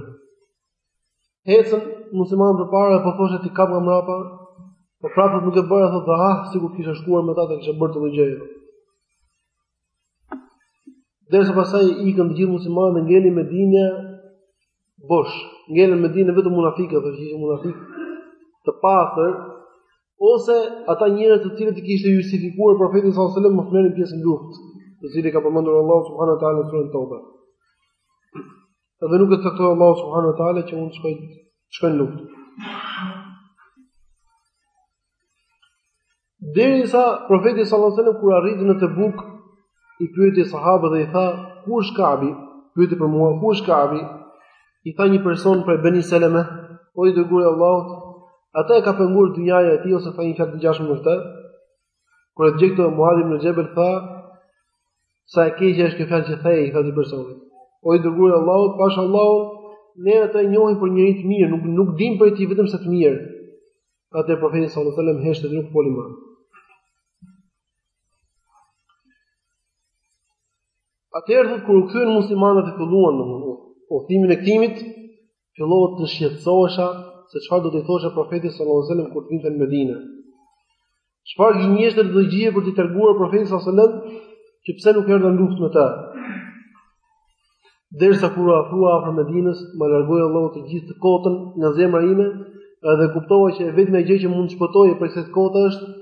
Hecën muslimanët përpara e po thosha t'i kap nga mbrapa, po prapë nuk e bëra thotë ah, sikur të kisha shkuar me ta, ta kisha bërë atë gjë. Derisa pastaj ikën të gjithë muslimanët dhe ngeli Medina bosh, ngelën në Medine vetëm munafikët, thotë që ishin munafikë të pastër, ose ata njerëz të cilët i kishte justifikuar profeti sallallahu alajhi wasallam mos merrin pjesë në luftë, të cilët i ka përmendur Allahu subhanahu wa taala në surën Teube. Edhe nuk e caktoi Allahu subhanahu wa taala që unë të shkoj të shkoj në luftë. Derisa profeti sallallahu alajhi wasallam kur arriti në Tebuk, i pyeti sahabët dhe i tha, "Ku është Kabi?" Pyeti për mua, "Ku është Kabi?" I tha një person prej Beni Seleme, "O i dërguar i Allahut, atë e ka penguar dynjaja e tij ose tha një fjalë të ngjashme me këtë?" Kur e dëgjoi Muadhi ibn Jabal tha, "Sa e keqe është kjo fjalë që the," i tha atij personi. "O i dërguar i Allahut, pasha Allahun, ne atë e njohim për njeri të mirë, nuk nuk dim për të vetëm se të mirë." Atëherë profeti sallallahu alajhi wasallam heshti dhe nuk foli më. Atëherë thotë kur u kthyen muslimanët e filluan udhëtimin e kthimit, fillova të shqetësohesha se çfarë do t'i thosha profetit sallallahu alajhi wasallam kur të vinte në Medinë. Çfarë gënjeshte do të gjeja për t'i treguar profetit sallallahu alajhi wasallam që pse nuk erdha në luftë me të. Derisa kur u afrua afër Medinës, ma largoi Allahu të gjithë të kotën nga zemra ime, edhe kuptova që e vetmja gjë që mund të shpëtojë prej kësaj kotësie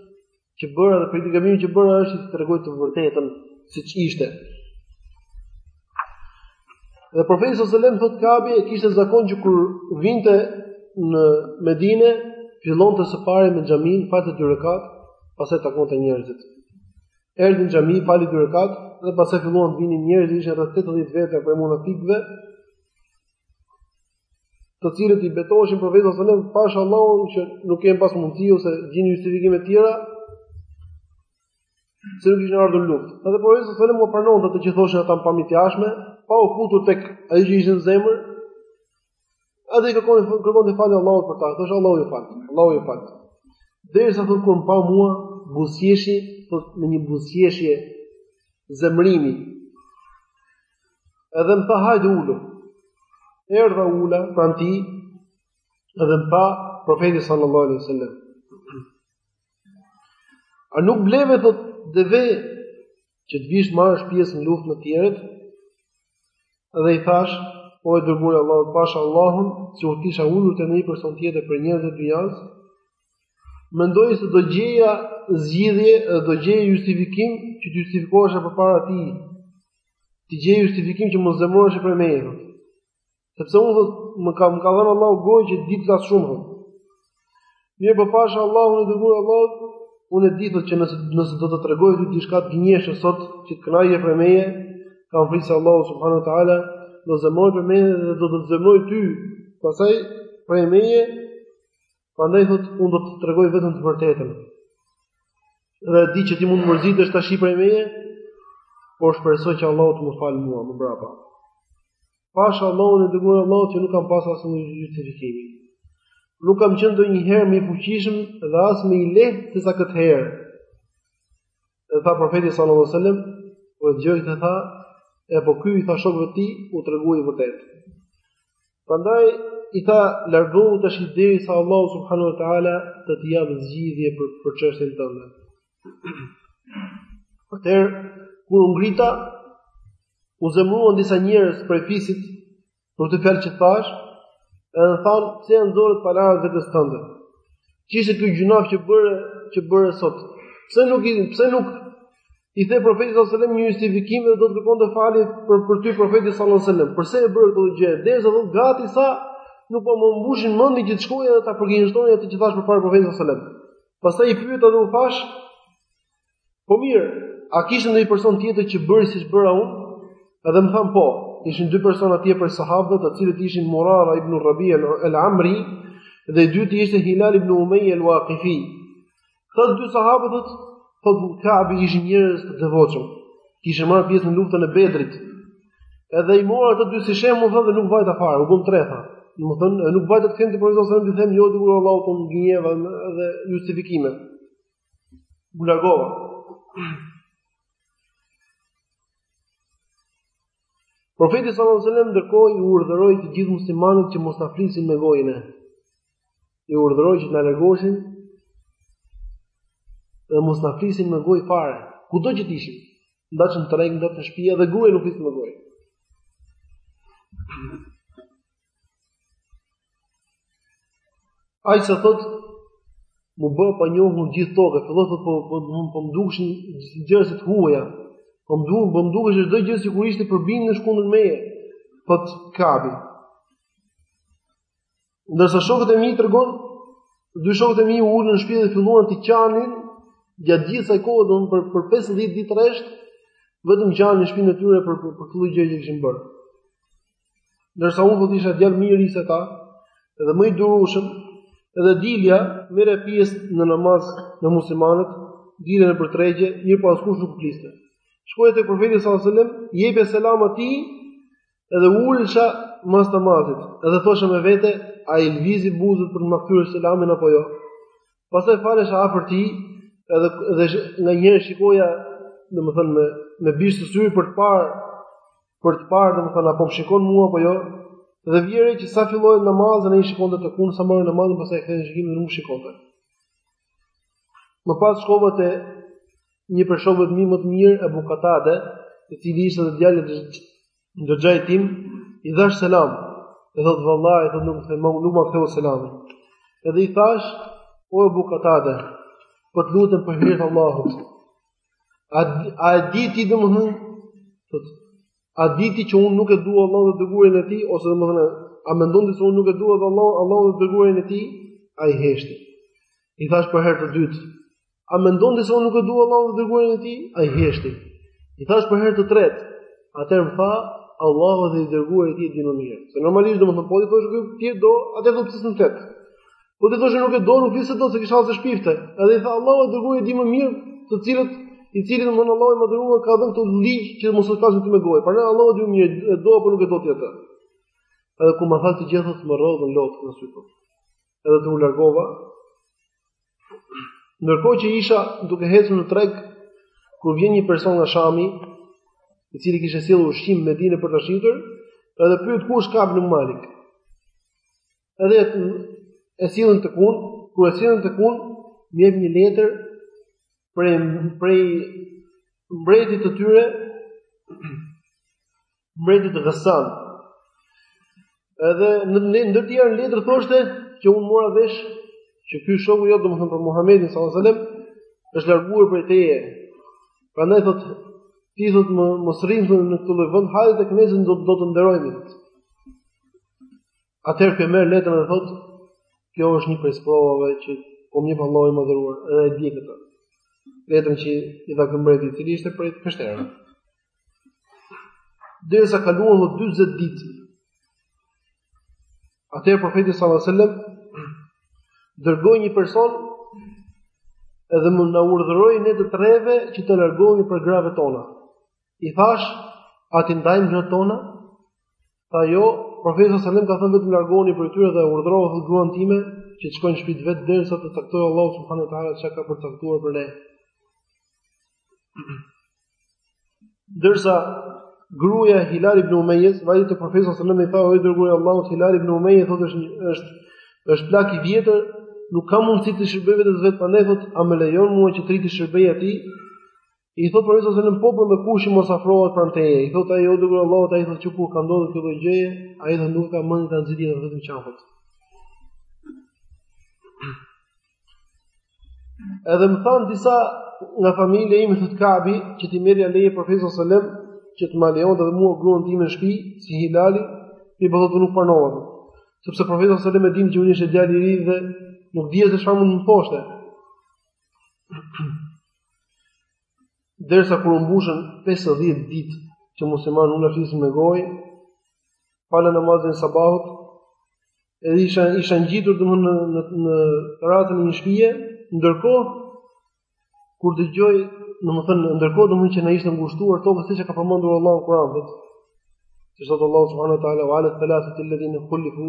që bëra dhe prej këtij gabimi që bëra është që t'i tregoj të vërtetën siç ishte. Dhe profeti sallallahu alajhi wasallam thotë Kabi e kishte zakon që kur vinte në Medinë, fillonte së pari me xhamin, falte dy rekat, pastaj takonte njerëzit. Erdhi në xhami, fali dy rekat dhe pastaj filluan të vinin njerëzit, ishin rreth 80 veta prej munafikëve, të cilët i betoheshin profetit sallallahu alajhi wasallam, pash Allahun që nuk kemi pas mundësi ose gjenin justifikime të tjera, Pse nuk kishin ardhur n'luftë. Edhe profeti alejhi selam ua pranonte ato që thoshin ata n'pamje t'jashtme, pa u futur tek ajo që ishte në zemër. Edhe i kërkon kërkonte falje Allahut për ta. Thoshte Allahu ju faltë. Allahu ju faltë. Derisa thotë kur më pa mua buzëqeshi, thot me një buzëqeshje zemërimi. Edhe më tha hajde ulu. Erdha u ula pranë tij, edhe më pa profeti sallallahu alaihi wasallam. A nuk bleve thotë deve që të vish të marrësh pjesë në luftë me tjerët? Dhe i thash, o i dërguar i Allahut, pasha Allahun, sikur t'isha ulur te ndonjë person tjetër prej njerëzve të dynjasë, mendoj se do gjeja zgjidhje dhe do gjeja justifikim që të justifikohesha përpara tij, të gjeja justifikim që mos zemërohej prej meje Sepse unë thot, më ka më ka dhënë Allahu gojë që di t'flas shumë. Thot. Mirëpo pasha Allahun i dërguar i Allahut, unë e di thot që nëse nëse do të tregoj ty diçka të gënjeshtër sot, që të kënaqesh prej meje, kam frikë se Allahu subhanahu wa taala do të zemërohet prej meje dhe do të zemërojë ty. pastaj prej meje Prandaj thot, unë do të tregoj vetëm të vërtetën. Dhe di që ti mund të mërzitesh tashi prej meje, por shpresoj që Allahu të më falë mua më mbrapa. Pash Allahun i dërguar i Allahut që nuk kam pas asnjë justifikim. Nuk kam qenë ndonjëherë më i fuqishëm dhe as më i lehtë se sa këtë herë. E tha profeti sallallahu alaihi wasallam, po dëgjojeni tha, epo ky i tha shokëve të tij, u tregua i vërtetë. Prandaj i tha largohu tashi derisa Allahu subhanahu wa taala të të japë zgjidhje për për çështjen tënde. Atëherë kur u ngrita u zemëruan disa njerëz prej fisit Për atë fjalë që thash, edhe thanë pse ia nxore bela vetes tënde. Ç'ishte ky gjynaf që bëre, që bëre sot. Pse nuk i pse nuk i the profetit sallallahu alajhi wasallam një justifikim dhe do të kërkonte falje për për ty profeti sallallahu alajhi wasallam. Përse e bëre këtë gjë? Derisa thotë gati sa nuk po më mbushnin mendjen që të shkoja edhe ta përgënjeshtroja atë që thash përpara profetit sallallahu alajhi wasallam. Pastaj i pyeta dhe u thash, Po mirë, a kishte ndonjë person tjetër që bëri siç bëra unë? Edhe më thanë po. Ishin dy persona të tjerë prej sahabëve, të cilët ishin Murara ibn Rabi al-Amri dhe i dyti ishte Hilal ibn Umeje al-Waqifi. Këta dy sahabët thotë Kabi ishin njerëz të devotshëm. Kishin marrë pjesë në luftën e Bedrit. Edhe i mora ata të dy si shembull edhe nuk vajta fare, u bëmë tre tha. Domethënë nuk vajta te Profeti me thënë o i dërguar i Allahut të gjeja dhe justifikime. u largova. Profeti sallallahu alajhi wasallam ndërkohë i urdhëroi të gjithë muslimanët që mos na flisnin me gojë. I urdhëroi që të na largoheshin dhe mos na flisnin me gojë fare, kudo që të ishim. Ndaç në treg, ndaç në shtëpi dhe gojë nuk flisnin me gojë. Aq sa thot m'u bë e panjohur gjithë toka, filloi thot po po më po më dukeshin gjëra të huaja. Po më du, po më dukesh çdo gjë sikur ishte përbindësh kundra meje. Thot Kabi. Ndërsa shokët e mi tregon dy shokët e mi u ulën në shtëpi dhe filluan të qanin gjatë gjithë asaj kohe domethënë për 50 ditë rresht vetëm qanin në shtëpinë e tyre për për këtë gjë që kishin bërë. Ndërsa unë thotë isha djalë më i ri se ta, edhe më i durueshëm, edhe dilja merrja pjesë në namaz me muslimanët, dilja nëpër tregje, mirëpo askush nuk fliste. Shkoja te profeti sallallahu alajhi wasallam, jepja selam atij, edhe ulsha mas namazit, edhe thosha me vete, a i lvizi buzët për të më kthyer selamin apo jo? Pastaj falesha afër tij, edhe dhe nganjëherë shikoja, domethënë me me bisht të syrit për të parë për të parë domethënë a po më shikon mua apo jo. Dhe vija re që sa filloja namazin ai shikonte te unë, sa mbaroja namazin pastaj e kthente shikimin nuk shikonte. Më pas shkova te një prej shokëve të mi më të mirë Ebu Katade, i cili ishte dhe djali i xhaxhait tim, i dhash selam, e thot vallahi, thot nuk më, nuk ma ktheu selamin. Edhe i thash, o Ebu Katade, po të lutem për hir të Allahut, A, a e di ti domethënë? A e di ti që unë nuk e dua Allahun dhe të dërguarin e tij? Ose domethënë, a mendon ti se unë nuk e dua dhe Allah, Allahun dhe të dërguarin e tij? Ai heshti. I thash për herë të dytë. A mendon ti se unë nuk e dua Allahun dhe të dërguarin e tij? Ai heshti. I thash për herë të tretë. Atëherë më tha, Allahu dhe i dërguari i tij e dinë më mirë. Se normalisht domethënë, po të thoshte gjë tjetër do, a të thotë të së në tetë. Po ti thoshe nuk e do, nuk flisë dot se kisha se shpifte. Edhe i tha Allahu e i dërguari di më mirë, të cilët i cili domethënë Allahu i madhëruar ka dhënë këtë ligj që mos të flasim ty me gojë. Prandaj Allahu di më mirë, e do apo nuk e do ti atë. Edhe kur më tha këtë gjë thotë më rrodhën lot në sy po. Edhe thotë u largova. Ndërkohë që isha duke ecur në treg, kur vjen një person nga Shami, i cili kishte sjellë ushqim në Medinë për të shitur, edhe pyet ku është Kab Ibn Malik. edhe e sjellin tek unë, kur e sjellin tek unë, më jep një letër prej prej mbretit të tyre, mbretit të Ghassan. Edhe ndër të tjera në letër thoshte që unë mora vesh që ky shoku jot domethënë për Muhamedin sallallahu alajhi wasallam është larguar prej teje. Prandaj thotë ti thotë mos rri më në këtë lloj vend, hajde tek ne se do do të nderojmë. Atëherë ky e merr letrën dhe thotë, kjo është një prej sprovave që po më jep Allahu i madhëruar, edhe e djeg këtë letrën që i dha ky mbreti, i cili ishte prej të krishterëve. Derisa kaluan më 40 ditë. Atëherë profeti sallallahu alajhi wasallam dërgoi një person edhe më na urdhëroi ne të treve që të largohemi prej grave tona. I thash, a t'i ndajmë gratë tona? Tha jo, profeti sallallahu alajhi wasallam ka thënë vetëm largohuni prej tyre dhe urdhërova thotë gruan time që të shkojë në shtëpinë e vet derisa të caktojë Allahu subhanahu wa taala çka ka për të caktuar për ne. Ndërsa gruaja e Hilal ibn Umayyah, vajti te profeti sallallahu alajhi wasallam i tha o i dërguari i Allahut Hilal ibn Umayyah thotë është është është plak i vjetër, nuk ka mundësi t'i shërbejë vetes së vet, prandaj thotë a më lejon mua që të rri t'i shërbej atij? I thotë profeti sallallahu alajhi wasallam, "Po por me kusht mos afrohet pranë teje?" I thotë ajo, "O i dërguari i Allahut, ai thotë që kur ka ndodhur kjo lloj gjëje, ai thotë nuk ka mendje për asgjë edhe vetëm qan thotë." Edhe më thanë disa nga familja ime thotë Kabi, që t'i merrja leje profetit sallallahu alajhi wasallam, që të më lejonte dhe mua gruan time në shtëpi, si Hilali, mirëpo unë nuk pranova. Sepse profeti sallallahu alajhi wasallam e dinte që unë isha djalë i ri dhe nuk dihet se çfarë mund të më thoshte. Derisa kur u mbushën 50 ditë që muslimanët nuk na flisnin me gojë, fala namazin e sabahut, edhe isha isha ngjitur domethënë në në tarracën e një shtëpie, ndërkohë kur dëgjoj, domethënë ndërkohë domethënë që na ishte ngushtuar toka siç e ka përmendur Allahu në Kur'an vetë, që thotë Allahu subhanahu wa taala wa ala thalathati alladhina khulifu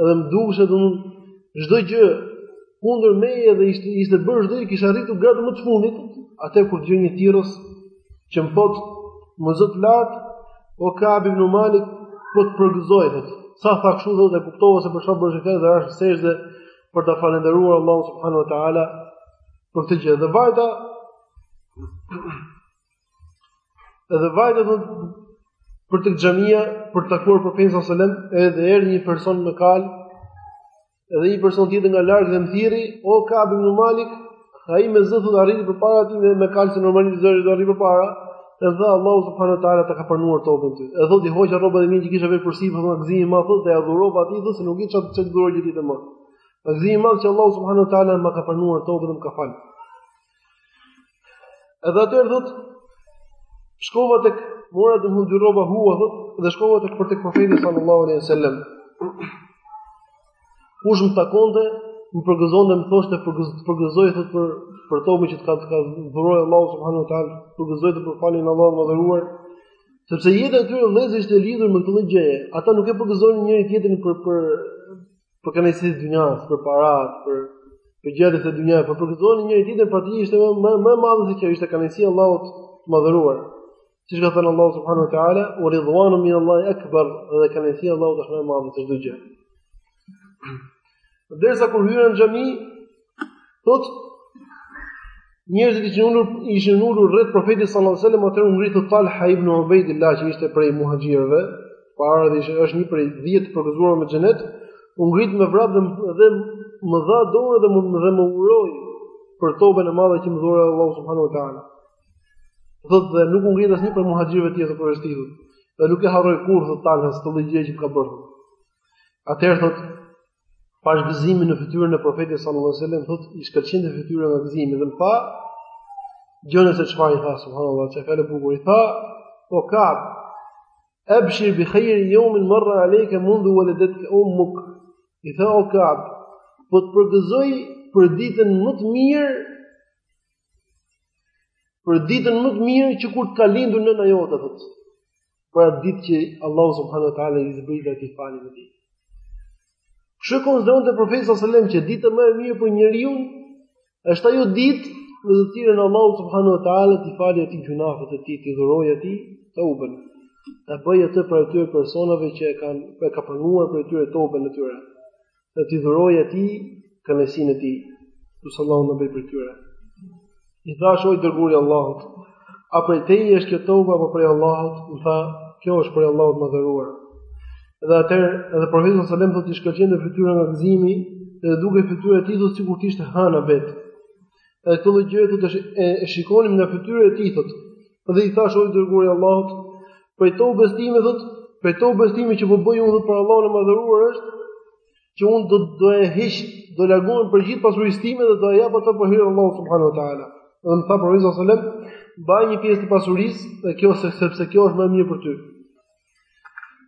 Edhe më dukej se domethënë çdo gjë kundër meje dhe ishte ishte bërë çdo gjë kisha arritur gradën më të fundit, atëherë kur dëgjoj një thirrës që më thotë me zë të lartë o Kab ibn Malik po të përgëzoj vetë. Sa tha kështu thot e kuptova se për çfarë bëhej fjalë dhe rashë në sexhde për ta falënderuar Allahun subhanahu wa taala për këtë gjë. Dhe vajta Edhe vajta dhe për te xhamia, për të takuar profetin salasellem, edhe erdh një person me kalë, edhe një person tjetër nga larg dhe më thirri, o Kab ibn Malik, ai me zë thot arriti përpara atij me, me kalë se normalisht zëri do arrijë përpara, e tha Allahu subhanahu wa taala ta ka pranuar tobën ty. Edhe thot i hoqa rrobat e mia që kisha veshur përsipër nga gëzimi madh thot dhe ia dhurova atij dhe se nuk kisha ça t'i dhuroj gjë tjetër ma. Nga gëzimi madh që Allahu subhanahu wa taala më ka pranuar tobën dhe më ka falur. Edhe atëherë thot shkova tek mora domethënë dy rroba hua thot dhe shkova tek për tek profeti sallallahu alaihi wasallam. Kush më takonte, më përgëzonte, më thoshte të përgëzoj thot për për tobën që ta ka ta ka dhuroi Allahu subhanahu wa taala, përgëzonte për faljen e Allahut të madhëruar. Sepse jeta e tyre vëllezër ishte lidhur me këtë gjë. Ata nuk e përgëzonin njëri tjetrin për për për kënaqësitë e dynjas, për para, për për gjërat e dynjas, por përgëzonin njëri tjetrin për atë që ishte më më e madhe se kjo ishte kënaqësia e Allahut të madhëruar. Siç ka thënë Allahu subhanahu wa taala, "Wa ridwanu min Allahi akbar", dhe kënaqësia e Allahut është më e madhe se çdo gjë. Derisa kur hyra në xhami, Thot njerëzit që ulur ishin ulur rreth profetit sallallahu alajhi wasallam atëherë u ngrit thot Talha ibn Ubaidillah që ishte prej muhaxhirëve të parë dhe ishte është një prej 10 të përgëzuarve me xhenet, u ngrit me vrap dhe dhe më dha dorën dhe më dhe më uroi për tobën e madhe që më dhuroi Allahu subhanahu wa taala. Thot dhe nuk u ngrit asnjë prej muhaxhirëve tjetër përveç atij. Dhe nuk e harroj kurrë thot Talhas këtë gjë që më ka bërë. Atëherë thot pashë gëzimin në fytyrën e profetit sallallahu alajhi wasallam thotë i shkëlqente fytyra nga gëzimi dhe pa dëgjoni se çfarë i tha subhanallah këtë fjalë të bukur i tha o Kab abshir bi khair yawm marra alayka mundu waladat ummuk i tha o Kab po të përgëzoj për ditën më të mirë për ditën më të mirë që kur të ka lindur nëna jote thotë për atë ditë që Allahu subhanahu wa taala i zbriti atij faljen e tij. Kështu konsideronte profeti sallallahu alajhi wasallam që dita më e mirë për njeriun është ajo ditë në të cilën Allahu subhanahu wa taala t'i falë atij gjynafet e tij, t'i dhurojë atij tauben. Ta bëjë atë prej atyre personave që e kanë e ka pranuar prej tyre tauben e tyre. dhe t'i dhurojë atij kënaqësinë e tij. Lus Allahun na bëj prej tyre. I thashë o i dërguari i Allahut, a prej teje është kjo tobe apo prej Allahut? Më tha, kjo është prej Allahut madhëruar. Dhe atëherë edhe profeti sallallahu alajhi wasallam thotë i shkëlqente fytyra nga gëzimi, dhe dukej fytyra e tij thotë sikur të ishte hëna vetë. E këtë lloj gjëje thotë e shikonim nga fytyra e tij thotë. Dhe i thashë o i dërguari i Allahut, prej tobes time thotë, prej tobes time që po bëj unë për Allahun e madhëruar është që unë do do e hiq, do largohem prej gjithë pasurisë time dhe do e jap ato për hir të Allahut subhanuhu teala. Dhe më tha profeti sallallahu alajhi wasallam, "Mbaj një pjesë të pasurisë, dhe kjo sepse kjo është më e mirë për ty."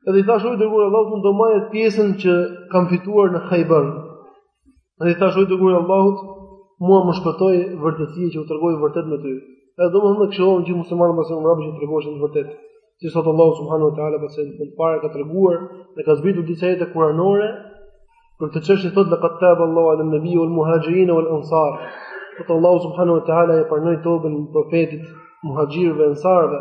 Edhe i thashë o i dërguar i Allahut unë do marr atë pjesën që kam fituar në Khaybar. Edhe i thashë o i dërguar i Allahut mua më shpëtoi vërtetësia që u tregova i vërtetë me ty. Edhe domethënë këshillon gjithë muslimanët mos u mbrapë që të tregosh të vërtetë. Si thotë Allahu subhanahu wa taala pasi të parë ka treguar dhe ka zbritur disa ajete kuranore për këtë çështje thotë laqad taba Allahu ala nabi wal muhajirin wal ansar. Që Allahu subhanahu wa taala e pranoi toben e profetit muhajirëve dhe ansarëve.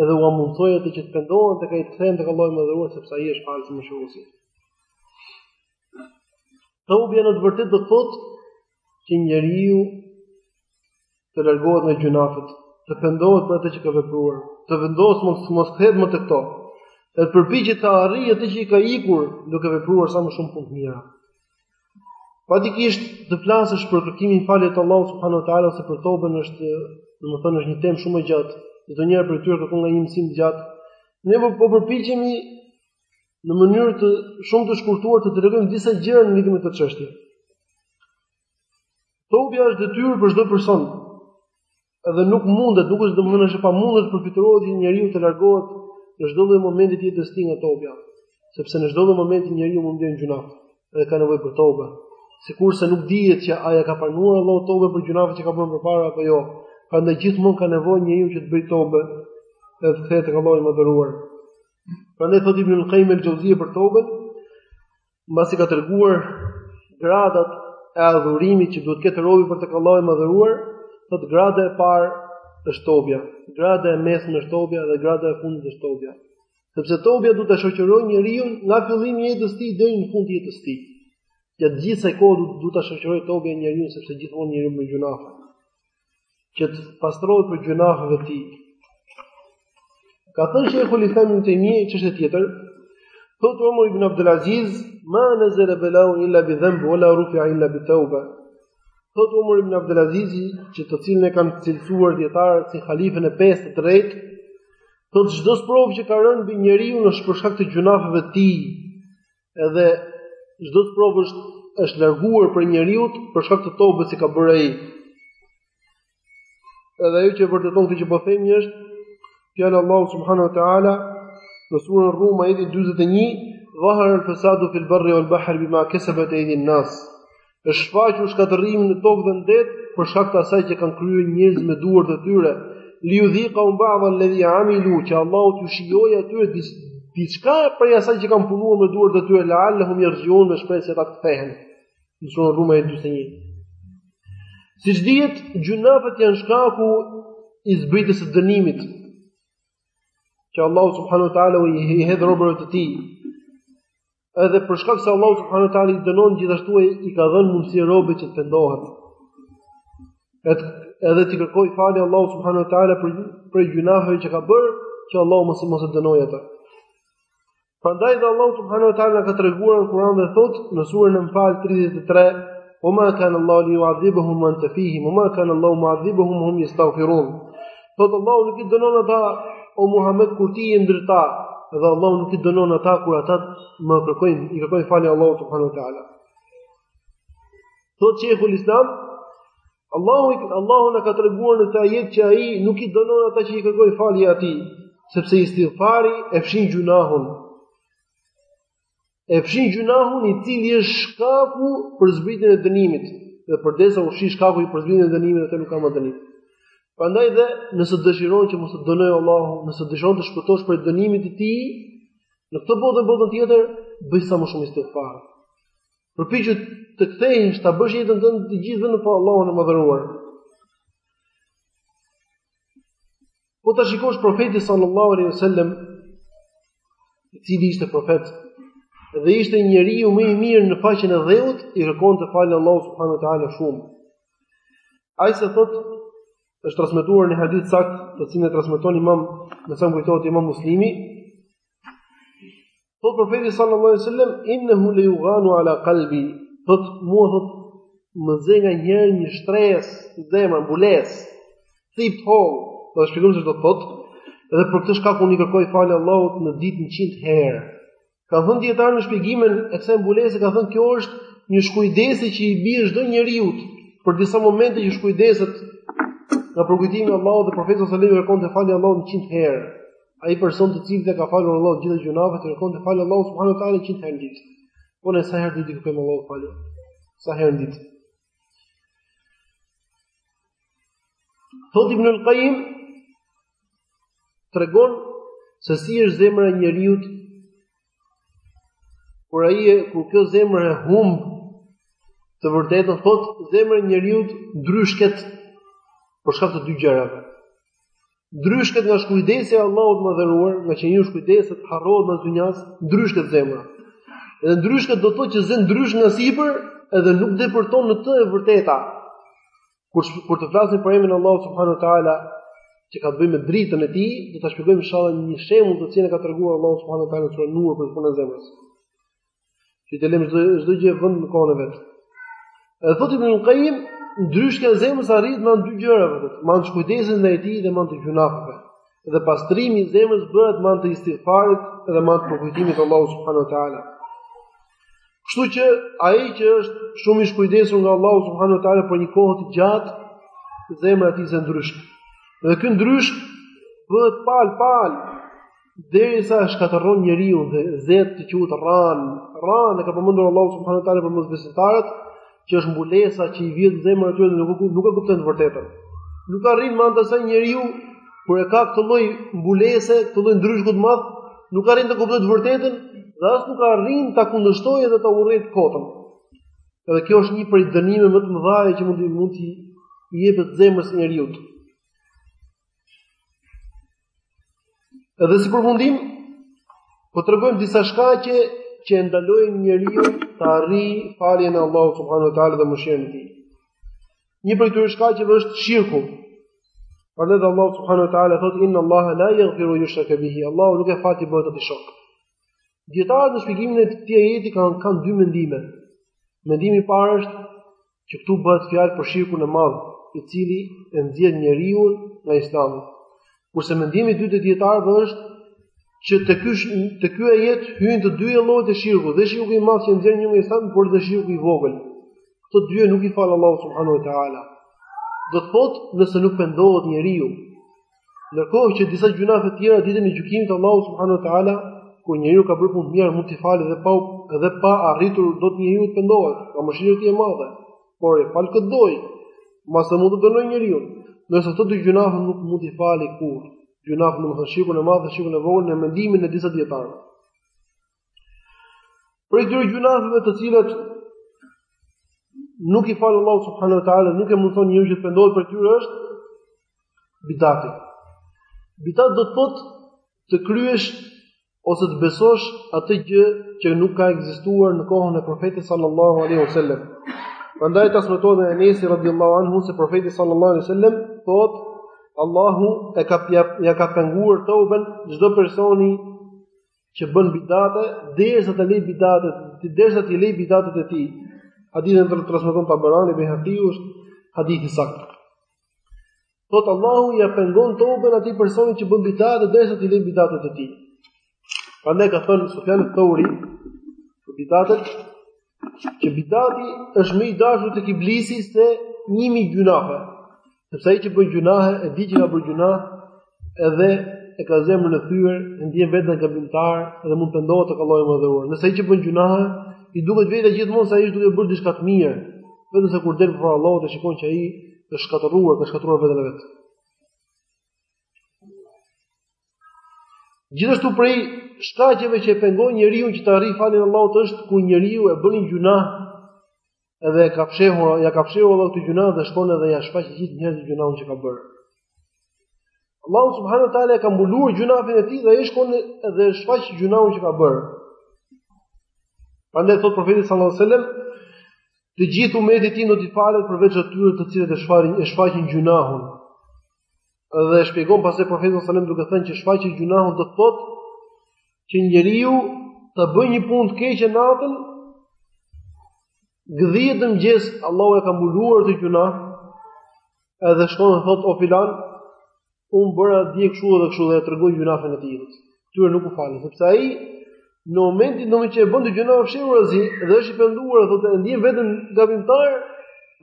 Edhe ua mundësoi atë që të pendohen tek ai të kthehen tek Allahu i madhëruar sepse ai është falës mëshiruesi. Tobja në të vërtetë do të thotë që njeriu të largohet nga gjynahet, të pendohet për atë që ka vepruar, të vendosë mos të kthehet më tek to. Edhe të përpiqet ta arrijë atë që i ka ikur duke vepruar sa më shumë punë të mira. Faktikisht të flasësh për kërkimin e faljes te Allahu subhanuhu teala ose për toben është, domethënë është një temë shumë e gjatë. Çdo njëra prej tyre kërkon nga një mësim të gjatë. Ne po, po përpiqemi në mënyrë shumë të shkurtuar të tregojmë disa gjëra në lidhje me këtë çështje. Tobja është detyrë për çdo person. Edhe nuk mundet, nuk është domethënë është e pamundur të përfytyrohet një njeri të largohet në çdo lloj momenti të jetës tij nga tobja, sepse në çdo lloj momenti njeriu mund të bëjë gjynah dhe ka nevojë për tobe. Sikurse nuk dihet që a ia ka pranuar Allahu toben për gjynahet që ka bërë përpara apo jo. Prandaj gjithmonë ka nevojë njeriu që të bëjë tobe dhe të kthehet tek Allahu i madhëruar. Prandaj thotë Ibn Qayyim el-Jawziyya për toben, mbasi ka treguar gradat e adhurimit që duhet të ketë robi për tek Allahu i madhëruar, thotë grada e parë është tobja, grada e mesme është tobja dhe grada e fundit është tobja. Sepse tobja duhet ta shoqërojë njeriun nga fillimi i jetës së tij deri në fund të jetës së tij. Gjatë gjithë kësaj kohe duhet ta shoqërojë tobja njeriun sepse gjithmonë njeriu bën gjynahe. që të pastrohet prej gjynaheve të tij. Ka thënë shehu, lidhur me një çështje tjetër, thotë Omar ibn Abdul Aziz, "Ma nazala balaun illa bi dhanb wala rufi'a illa bi tauba." Thotë Omar ibn Abdul Aziz, që të cilën e kanë cilësuar dietarët si halifën e pestë të drejtë, thotë çdo sprovë që ka rënë mbi njeriun për shkak të gjynaheve të tij, Edhe çdo sprovë është është larguar prej njeriut për shkak të tobës që ka bërë ai. Edhe ajo që vërteton këtë që po themi është fjala e Allahut subhanahu wa taala në surën Rum ayati 41 dhahara al-fasadu fil barri wal bahri bima kasabat aydin nas është shfaqur shkatërrimi në tokë dhe në det për shkak të asaj që kanë kryer njerëzit me duart e tyre li yudhikahum ba'dha alladhi amilu që Allahu t'u shijojë atyre diçka prej asaj që kanë punuar me duart e tyre la'allahum yarjiun me shpresë se ata kthehen në surën Rum ayati 41 siç dihet gjynahet janë shkaku i zbritjes së dënimit që Allahu subhanahu wa taala i hedh robërve të tij Edhe për shkak se Allahu subhanahu wa taala i dënon gjithashtu e i ka dhënë mundësi robit që të pendohet. Edhe edhe t'i kërkojë falje Allahut subhanahu wa taala prej prej gjynaheve që ka bërë, që Allahu mos mos e dënojë atë. Prandaj dhe Allahu subhanahu wa taala na ka treguar në Kur'an dhe thotë në surën Anfal 33 Wa ma kana Allahu li yuadhibahum wa anta fihim, wa ma kana Allahu muadhibahum wa hum yastaghfirun. Thotë Allahu nuk i dënon ata, o Muhammed, kur ti je ndër ta, dhe Allahu nuk i dënon ata, kur ata më kërkojnë, i kërkojnë falje Allahut subhanahu wa taala. Thotë Sheikhul Islam, Allahu, Allahu na ka treguar në këtë ajet që ai nuk i dënon ata që i kërkojnë falje atij, sepse istighfari e fshin gjynahun, e fshin gjynahun i cili është shkaku për zbritjen e dënimit dhe përderisa u fshi shkaku për zbritjen e dënimit atëherë nuk ka më dënim. Prandaj dhe nëse dëshiron që mos të dënojë Allahu, nëse dëshiron të shpëtosh prej dënimit të tij, në këtë botë dhe botën tjetër, bëj sa më shumë istighfar. Përpiqu të kthehesh ta bësh jetën tënde të gjithë vetëm për Allahun e madhëruar. Po ta shikosh profetin sallallahu alaihi wasallam, i cili ishte profet dhe ishte njeriu më i mirë në faqen e dheut, i kërkonte falje Allahut subhanahu wa taala shumë. Ai se thot është transmetuar në hadith të saktë, të cilin e transmeton Imam, me sa më kujtohet Imam Muslimi, Thot profeti sallallahu alaihi wasallam innahu la yughanu ala qalbi. Thot mua thot më zë nganjëherë një shtresë, zemër, mbulesë, cipë të hollë, do ta shpjegojmë se ç'do të thotë. Dhe për këtë shkak unë i kërkoj falje Allahut në ditë 100 herë. Kanë thënë dijetarët në shpjegimin e kësaj mbulese kanë thënë kjo është një shkujdesi që i bie çdo njeriut për disa momente që shkujdeset nga përkujtimi i Allahut dhe profeti sallallahu alaihi wasallam i kërkonte falje Allahut 100 herë. Ai person të cilit ia ka falur Allahu të gjitha gjynahet, i kërkonte falje Allahut subhanahu wa taala 100 herë në ditë. Po ne sa herë do t'i kërkojmë Allahut falje? Sa herë në ditë? Thotë Ibn al-Qayyim tregon se si është zemra e njeriut Por ai e kur kjo zemër e humb të vërtetën thotë zemra e njeriut ndryshket për shkak të dy gjërave. Ndryshket nga shkujdesja e Allahut të madhëruar, ngaqë njeriu shkujdeset harrohet mbas dynjas, ndryshket zemra. Edhe ndryshket do të thotë që zë ndryshk nga sipër, edhe nuk depërton në të e vërteta. Kur kur të flasim për emrin e Allahut subhanahu wa taala, që ka të bëjë me dritën e tij, do ta shpjegojmë inshallah një shembull të cilën e ka treguar Allahu subhanahu wa taala në surën Nur për punën e zemrës. Që të lëmë çdo gjë vendin e kohën e vet. Edhe thotë Ibn Qayyim, ndryshku i zemrës arrit me dy gjëra vetë, me anë të shkujdesjes ndaj tij dhe me anë të gjynafeve. Dhe pastrimi i zemrës bëhet me anë të istighfarit dhe me anë të përkujtimit të Allahut subhanahu wa taala. Kështu që ai që është shumë i shkujdesur nga Allahu subhanahu wa taala për një kohë të gjatë, zemra e tij zë ndryshk. Dhe ky ndryshk bëhet palë palë derisa e shkatërron njeriun dhe zet të quhet rran. Rran e ka përmendur Allahu subhanahu wa taala për mosbesimtarët, që është mbulesa që i vjen në zemrën e tyre dhe nuk nuk e kupton të vërtetën. Nuk arrin me anë të saj njeriu kur e ka këtë lloj mbulese, këtë lloj ndryshku të madh, nuk arrin ta kuptojë të vërtetën dhe as nuk arrin ta kundërshtojë dhe ta urrejë të kotën. Edhe kjo është një prej dënimeve më të mëdha që mund të mund t'i jepet zemrës së njeriut. Edhe si përfundim, po tregojmë disa shkaqe që e ndalojnë njeriun të arrijë faljen e Allahut subhanahu wa taala dhe mëshirën e tij. Një prej këtyre shkaqeve është shirku. Prandaj Allahu subhanahu wa taala thotë inna Allaha la yaghfiru yushraka bihi. Allahu nuk e fal t'i bëhet atij shok. Dijetarët në shpjegimin e këtij ajeti kanë kanë dy mendime. Mendimi i parë është që këtu bëhet fjalë për shirkun e madh, i cili e nxjerr njeriun nga Islami. Kurse mendimi i dytë i dijetarëve është që te ky te ky ajet hyjnë të dyja llojet e shirkut, dhe shirku i madh që e nxjerr njeriun nga Islami, por dhe shirku i vogël. Këto të dyja nuk i fal Allahu subhanahu wa taala. Do të thotë, nëse nuk pendohet njeriu, Ndërkohë që disa gjynafe të tjera ditën e gjykimit Allahu subhanahu wa taala, kur njeriu ka bërë punë të mira, mund t'i falë dhe pa dhe pa arritur dot njeriu të pendohet, nga mëshira e tij e madhe. Por i fal kë të dojë, ose mund ta dënojë njeriun. Ndërsa këto dy gjynafe nuk mund t'i falë kurrë, gjynafe domethënë shirkun e madh, shirkun e vogël në mendimin e disa dijetarëve. Prej atyre gjynafeve të cilat nuk i fal Allahu subhanahu wa taala, dhe nuk e mundëson njeriun që të pendohet për tyre është bidati. Bidat do të thotë të kryesh ose të besosh atë gjë që nuk ka ekzistuar në kohën e profetit sallallahu alaihi wasallam. Prandaj transmetohet nga Enesi radhiyallahu anhu se profeti sallallahu alaihi wasallam thotë Allahu e ka ja ka penguar toben çdo personi që bën bidate derisa t'i lejë bidatet, derisa t'i lejë bidatet e tij. Hadithin e transmeton Tabarani dhe hadithi është hadith i saktë. Thotë Allahu ja pengon tobën atij personi që bën bidate derisa t'i lejë bidatet e tij. Prandaj ka thënë Sufjan al-Thauri, bidatet Që bidati është më i dashur tek iblisi se 1000 gjunafe. Sepse ai që bën gjunahe e di që ka bërë gjunah, edhe e ka zemrën e thyer, e ndjen veten gabimtar dhe mund të pendohet tek Allahu i madhëruar. Ndërsa ai që bën gjunahe i duket vetja gjithmonë se ai është duke bërë diçka të mirë, vetëm se kur del para Allahut e shikon që ai është shkatërruar, ka shkatërruar veten e vet. Gjithashtu prej shkaqeve që e pengon njeriu që të arrijë faljen e Allahut është kur njeriu e bën një gjunah edhe e ka fshehur, ja ka fshehur Allahu atë gjunah dhe shkon edhe ja shfaq gjithë njerëzve gjunahun që ka bërë. Allahu subhanahu wa taala e ka mbuluar gjunafin e tij dhe ai shkon edhe shfaq gjunahun që ka bërë. Prandaj thot profeti sallallahu alajhi wasallam Të gjithë umetit tim do t'i falet përveç atyre të cilët e shfaqin e shfaqin gjunahun. Dhe e shpjegon pastaj profeti sallallahu alajhi wasallam duke thënë që shfaqja e gjunahut do të thotë që njeriu të bëjë një punë të keqe natën, gdhiet në mëngjes, Allahu e ka mbuluar atë gjunah, edhe shkon dhe thotë o filan, Unë bëra dje kështu edhe kështu dhe e tregon gjunafin e tij. Këtyre nuk u falet, sepse ai në momentin që e bën atë gjunah fshehurazi dhe është i penduar domethënë e ndjen veten gabimtar,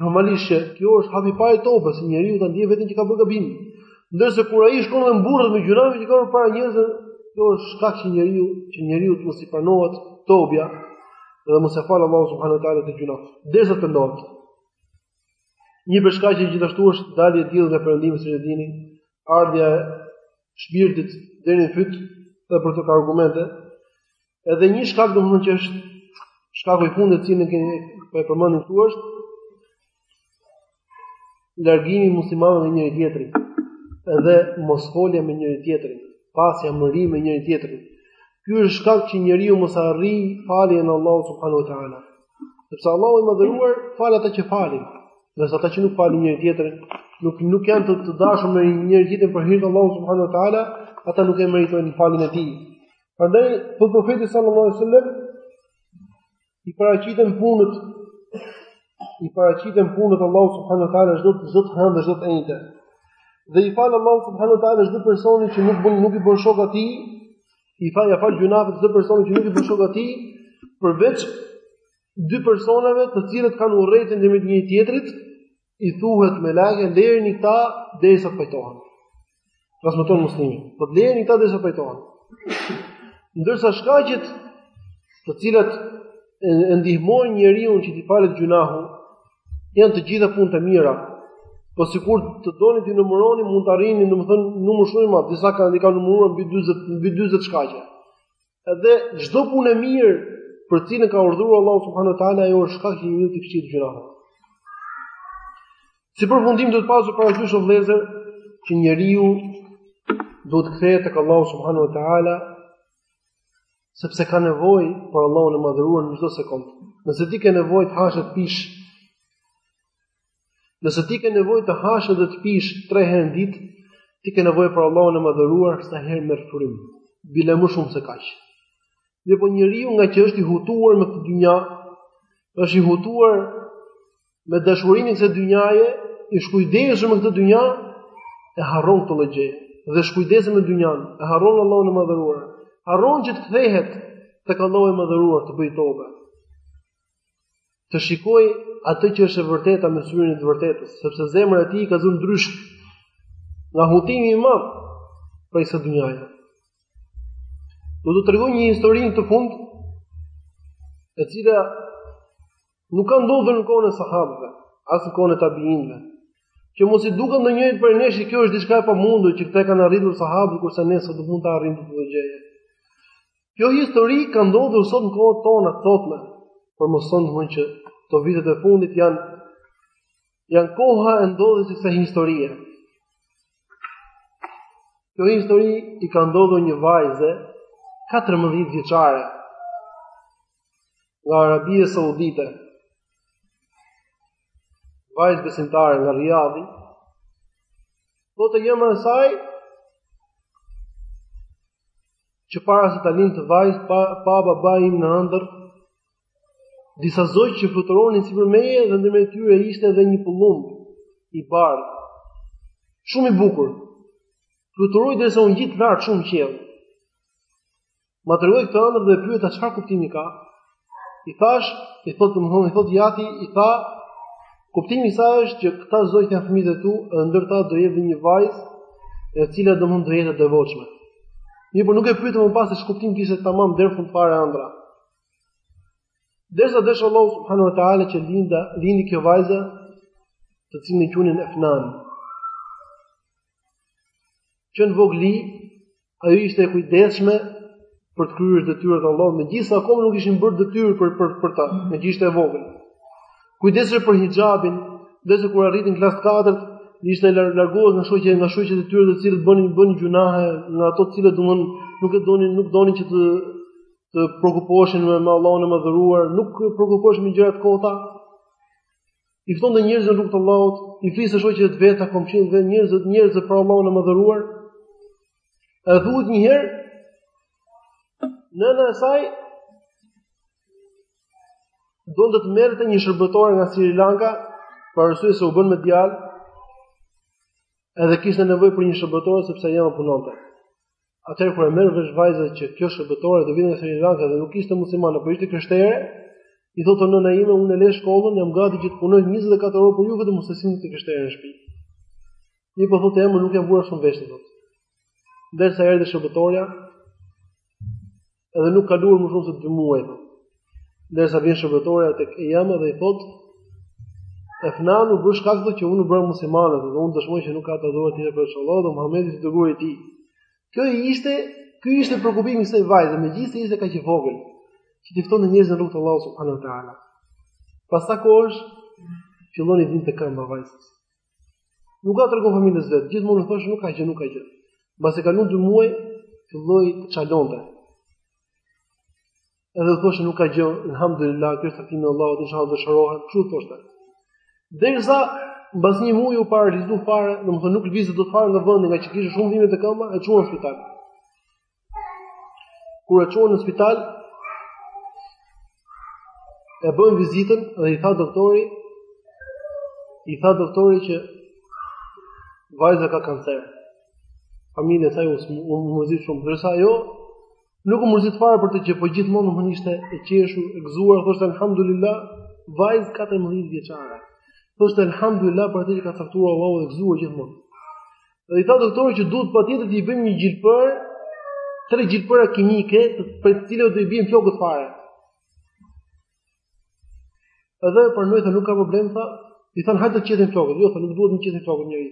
normalisht që kjo është hapi i parë i tobës, që njeriu ta ndjejë veten që ka bërë gabim. Ndërsa kur ai shkon dhe mburret me gjunahun që ka bërë para njerëzve, kjo është shkak që njeriu që njeriu të mos i pranohet tobja dhe mos ia falë Allahu subhanahu wa taala atë gjunah. Derisa të pendohet. Një prej shkaqeve gjithashtu është dalja e diellit nga perëndimi siç e dini, ardhja e shpirtit deri në fyt dhe për këto ka argumente. Edhe një shkak domethënë që është shkaku i fundit të cilin ne po e përmendim këtu është largimi i muslimanëve nga njëri tjetri dhe mos folja me njëri tjetrin, pasja mëri me njëri tjetrin. Ky është shkak që njeriu mos arrijë faljen e Allahut subhanahu teala. Sepse Allahu i madhëruar fal ata që falin, ndërsa ata që nuk falin njëri tjetrin, nuk nuk janë të, të dashur me njëri tjetrin për hir të Allahut subhanahu teala, ata nuk e meritojnë faljen e tij. Prandaj thotë profeti sallallahu alaihi wasallam i paraqiten punët i paraqiten punët Allahut subhanahu teala çdo çdo të hënë dhe çdo të enjte. Dhe i fal Allahu subhanahu teala çdo personi që nuk bën nuk i bën shok atij, i tha ja fal gjynahet çdo personi që nuk i bën shok atij përveç dy personave të cilët kanë urrejtje ndërmjet një tjetrit i thuhet melaikeve lërini këta derisa të pajtohen transmeton muslimi po lërini këta derisa të pajtohen ndërsa shkaqet të cilat e ndihmojnë njeriun që t'i falet gjynahu Janë të gjitha punët e mira. Po sikur të donim t'i numëronim, mund të arrini, domethënë, numër shumë i madh, disa i kanë numëruar mbi 40, mbi 40 shkaqe. Edhe çdo punë e mirë për cilën ka urdhëruar Allahu subhanahu wa taala ajo është shkak i shlyerjes së gjynaheve. Si përfundim duhet pasur parasysh o vëllezër që njeriu duhet të kthehet tek Allahu subhanahu wa taala sepse ka nevojë për Allahun e madhëruar në çdo sekondë. Nëse ti ke nevojë të hash e të pish, nëse ti ke nevojë të hash dhe të pish 3 herë në ditë, ti ke nevojë për Allahun e madhëruar sa herë merr frymë. Bile më shumë se kaq. Dhe po njeriu ngaqë është i hutuar me këtë dynja, është i hutuar me dashurinë e kësaj dynjaje, i shkujdesur me këtë dynja, e harron këtë lloj gjëje. Dhe i shkujdesur me dynjan, e harron Allahun e Madhëruar. Harron që të kthehet tek Allahu i Madhëruar të bëjë tobe. Të shikojë atë që është e vërteta me syrin e të vërtetës, sepse zemra e tij ka zënë ndryshk nga hutimi i madh prej kësaj dynjaje. Do të tregoj një histori në fund, e cila Nuk ka ndodhur në kohën e sahabëve, as në kohën e tabiinëve. Që mos i duket ndonjërit prej nesh se kjo është diçka e pamundur që këtë e kanë arritur sahabët kurse ne sot nuk mund ta arrijmë këtë gjë. Kjo histori ka ndodhur sot në kohën tonë sotme, për mos thënë që këto vitet e fundit janë janë koha e ndodhjes së kësaj historie. Kjo histori i ka ndodhur një vajze 14 vjeçare nga Arabia Saudite, vajzë besimtare nga Rijadi, thotë e jëma e saj, që para se ta lindja këtë vajzë, pa, pa baba im në ëndërr, disa zogj që fluturonin sipër meje dhe ndërmjet tyre ishte edhe një pëllumb i bardhë, shumë i bukur, fluturoi derisa u ngjit lart shumë në qiell, Ma tregoi këtë ëndërr dhe e pyeta çfarë kuptimi ka. I tha, i thotë domthonë, i thotë i ati, i tha kuptimi i saj është që këta zogj janë fëmijët e tu, dhe ndër ta do jetë dhe një vajzë e cila domthonë do jetë e devotshme. Mirëpo nuk e pyeti më pas se ç'kuptim kishte tamam deri në fund fare ëndrra. Derisa deshi Allahu subhanahu wa taala që linda, lindi kjo vajzë, të cilën e quanin Efnan. Që në vogëli Ajo ishte e kujdesshme për të kryer detyrat e Allahut, megjithëse akoma nuk ishin bërë detyrë për për për të, meqë ishte e vogël. E kujdesshme për hixhabin, ndërsa kur arriti në klasë të katërt, ishte larguar nga shoqet, nga shoqet e tyre të cilat bënin bënin gjynahe, nga ato të cilat domethënë nuk e donin, nuk donin që të të preokupoheshin me Allahun e Madhëruar, nuk preokupoheshin me gjëra të kota. i ftonte njerëzit në rrugt të Allahut, i fliste shoqeve të veta, komshinjve, njerëzve, njerëzve për Allahun e madhëruar. E thuhet një herë nëna e saj donte të merrte një shërbëtore nga Sri Lanka për arsye se u bën me djalë. Edhe kishte nevojë për një shërbëtore sepse ajo punonte. Atëherë kur e merr vesh vajza që kjo shërbëtore do vinte nga Sri Lanka dhe nuk ishte muslimane, por ishte krishtere, i thotë nëna ime, unë e lë shkollën, jam gati që të punoj 24 orë për ju vetëm mos e sillni të krishterën në shtëpi. Mirëpo thotë e ëma nuk ia vura shumë veshin thotë. Derisa erdhi shërbëtorja, Edhe nuk kaluan më shumë se 2 muaj. Derisa vjen shërbëtorja tek e ëma dhe i thot: "Efnan u bë shkak që unë u bëra muslimane, dhe unë dëshmoj që nuk ka të adhuruar tjetër përveç Allahut dhe Muhamedi i dërguar i tij." Kjo ishte, ky ishte preokupimi i kësaj vajze, megjithëse ishte kaq e vogël, që t'i ftonte njerëzit në rrugt të Allahut subhanehu ue teala. Pas ca kohësh fillon i dhimbte këmba vajzës. Nuk i tregon familjes vet, gjithmonë u thosh nuk ka gjë, nuk ka gjë. Mbasi kalojnë 2 muaj, filloi të çalonte. Edhe thoshte nuk ka gjë, alhamdulillah, kjo është caktimi i Allahut, inshallah do shërohet, kështu thoshte. Derisa mbas një muaji u paralizu fare, domethënë nuk lvizte dot fare nga vendi, nga që kishte shumë dhimbje te këmba, e çuan në spital. Kur e çuan në spital, e bëjnë vizitën dhe i tha doktori, i tha doktori që vajza ka kancer. Familja e saj u mërzit shumë, ndërsa ajo nuk u mërzit fare për të, po gjithmonë domethënë ishte e qeshur, e gëzuar, thoshte alhamdulillah, vajzë 14 vjeçare. Thoshte alhamdulillah për atë që ka caktuar Allahu dhe gëzuar gjithmonë. Dhe i tha doktori që duhet patjetër t'i bëjmë një gjilpërë, tre gjilpëra kimike, prej të cilave do i bien flokët fare. Edhe për atë ajo tha nuk ka problem, tha, i thanë hajt t'i qethim flokët, jo, tha, nuk dua të m'i qethë flokët njeri.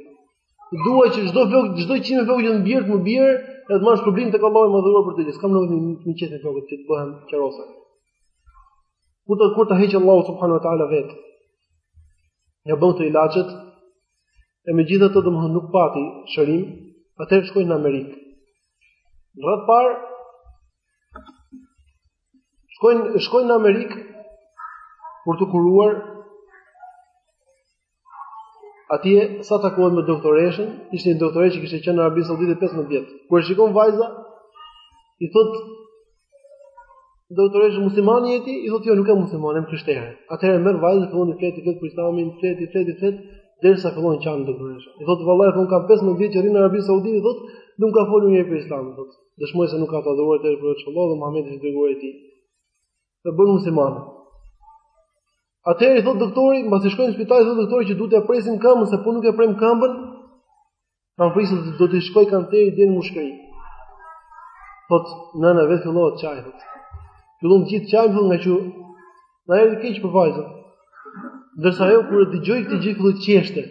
Dua që çdo flok, çdo qime floku që të më bjerë të më bjerë, edhe të marr shpërblim tek Allahu i madhëruar për të. S'kam nevojë të m'i qethin flokët që të bëhem qerose. Kur të, kur t'i heqë Allahu subhanahu wa ta'ala vetë, ia bënë këto ilaçet, E megjithatë domethënë nuk pati shërim, atëherë shkojnë në Amerikë. Në radhë të parë, shkoj, shkoj në Amerikë për t'u kuruar atje sa takohet me doktoreshën, ishte një doktoreshë që kishte qenë në Arabinë Saudite e 15 vjet. Kur e shikon vajza, i thotë Doktoreshës myslimane je ti? I thotë jo, nuk jam myslimane, jam e krishterë. Atëherë merr vajza dhe fillon t'i flet vetë për Islamin, flet, flet, flet derisa fillon të qajë doktoresha. I thotë vallahi thotë kam 15 vjet që rri në Arabi Saudite, i thotë, nuk ka folur njeri për Islamin, i thotë. Dëshmoj se nuk ka të adhuruar tjetër përveç Allahut dhe Muhamedi i dërguar i tij. Dhe bëhet myslimane. Atëherë i thotë doktori, mbasi shkojnë në spital, i thotë doktori që duhet ta presim këmbën, se po nuk e premë këmbën, Kam frikë se do të shkojë kanceri deri në mushkëri. Thotë nëna e vet fillova të qaj thotë. Filluam të gjithë të qajmë thotë ngaqë na erdhi keq për vajzën. Ndërsa ajo kur e dëgjoi këtë gjë filloi të qeshte.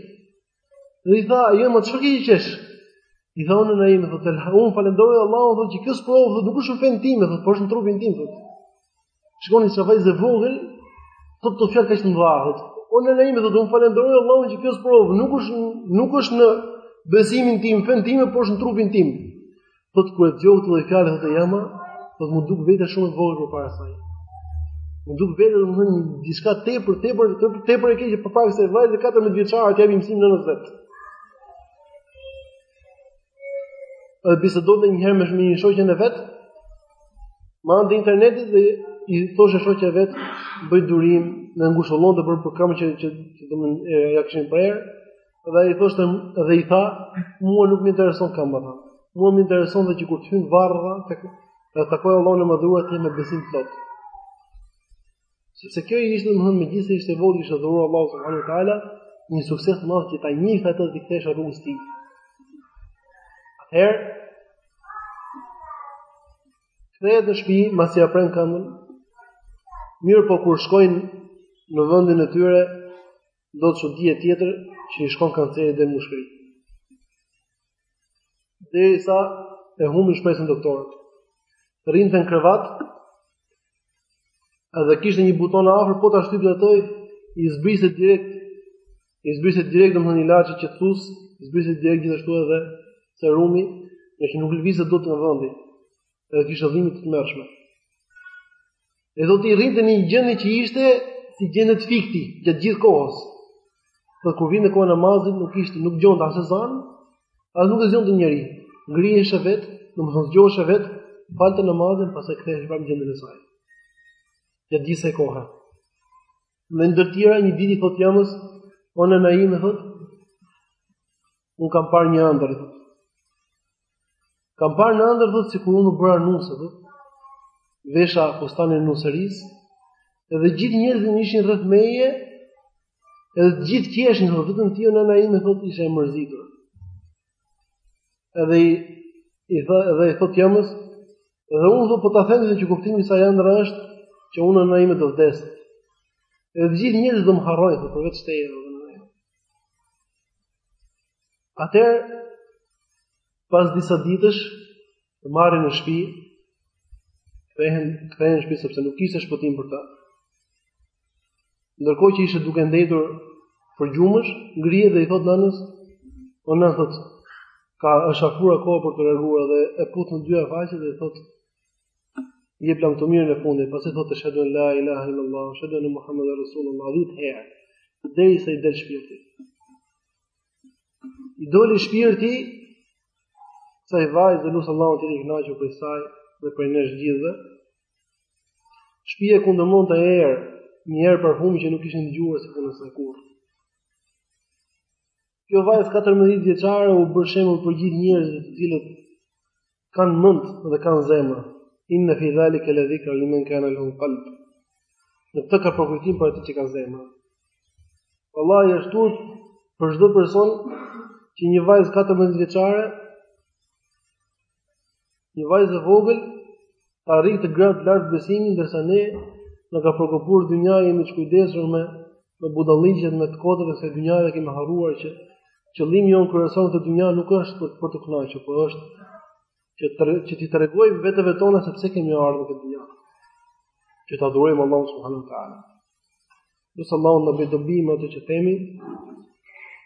Dhe i tha, e ëma, "Çfarë ke që qesh?" I tha o nëna ime, thotë, unë falenderoj Allahun, thotë, që kjo sprovë, thotë, nuk është në fenë time, thotë, por është në trupin tim, thotë. Shikoni se vajza e vogël thotë fjalë kaq të mbara. O nëna ime thotë unë falenderoj Allahun që kjo sprovë nuk është nuk është në besimin tim, fenë time, por është në trupin tim. Thotë kur e dëgjova këtë lloj fjale thotë e ëma, po m'u duk vetja shumë e vogël përpara saj. M'u duk vetja domethënë diçka tepër, tepër, tepër, tepër e keqe përpara saj vajzë 14 vjeçare t'i japë mësim nënës së vet. Dhe bisedonte njëherë me një shoqen e vet, me anë të internetit dhe i thoshte shoqja e vet, bëj durim, e ngushëllonte për, për këmbën që, që, që, që, që ia kishin prerë, dhe i thoshte dhe i tha, mua nuk më intereson këmba tha. Mua më intereson që kur të hyj në varr, të, ta takoj Allahun e madhëruar, të jem me besim të plotë. Sepse kjo i ishte domethënë megjithëse ishte e vogël i kishte dhuruar Allahu subhanahu wa taala një sukses të madh që ta njihte atë dhe t'i kthehej rrugës së tij. Atëherë kthehet në shtëpi pasi ia prenë këmbën. Mirëpo kur shkojnë në vendin e tyre ndodh çudia tjetër që i shkon kanceri dhe në mushkëri. Derisa e humbin shpresën doktorët. Rrinte në krevat, edhe kishte një buton afër, po ta shtypte atë, i zbriste direkt, i zbriste direkt domthonë ilaçi qetësues, i zbriste direkt gjithashtu edhe serumi, ngaqë nuk lëvizte dot nga vendi. Edhe kishte dhimbje të tmerrshme. Edhe rrinte në një gjendje që ishte si gjendje të fikti, gjatë gjithë kohës. Por kur vinte koha e namazit, nuk ishte, nuk dëgjonte as ezan, as nuk e zgjonte njeri. Ngriheshe vetë, domethënë zgjoheshe vetë, falte namazin, pastaj ktheheshe në gjendjen e saj. Gjatë gjithë asaj kohe. Në ndër të tjera, një ditë i thot s'ëmës, o nëna ime, thot, unë kam parë një andër, thot. Kam parë në ëndër thotë sikur unë u bëra nuse thotë. Vesha fustanin e nusërisë. Edhe gjithë njerëzit që ishin rreth meje, edhe të gjithë qeshnin thotë vetëm ti nëna ime thotë ishe e mërzitur. Edhe i i tha edhe i thotë s'ëmës, edhe unë thotë po ta them se që kuptimi i kësaj ëndrre është që unë nëna ime do vdes. Edhe të gjithë njerëzit do më harrojnë thotë përveç teje. Atëherë pas disa ditësh e marrin në shtëpi, kthehen kthehen në shtëpi sepse nuk kishte shpëtim për të. Ndërkohë që ishte duke ndejtur përgjumësh, ngrihet dhe i thot nënës, "O nënë, thot, ka është afruar koha për t'u larguar dhe e puth në të dyja faqet dhe i thot, "jep lamtumirën e fundit." Pasi thot, "Eshhedu en la ilaha illallah, eshhedu enne Muhammeden rasulullah." "Derisa i del shpirti." I doli shpirti kësaj vajze dhe lus Allahun të jetë i kënaqur prej saj dhe prej nesh gjithëve. Shpija kundërmonte erë, një erë parfumi që nuk kishin dëgjuar si ajo asnjë kurrë. Kjo vajzë 14 vjeçare u bë shembull për gjithë njerëzit të cilët Kanë mend dhe kanë zemër. Inna fi dhalike la dhikra liman kana lahu qalb. Në këtë ka përkujtim për atë që ka zemër. Wallahi është turp për çdo person që një vajzë 14 vjeçare një vajzë e vogël të arrijë atë gradë të lartë besimi ndërsa ne na ka preokupuar dynja jemi duke u kujdesur me me budalliqet me të kotat e dynjasë e kemi harruar që qëllimi jonë kryesor në dynja nuk është për, për t'u kënaqur, por është që të, që t'i tregojmë veteve tona se pse kemi ardhur në këtë dynja. Që ta adhurojmë Allahun subhanuhu te ala. E lus Allahun të na bëjë dobi me ato që themi,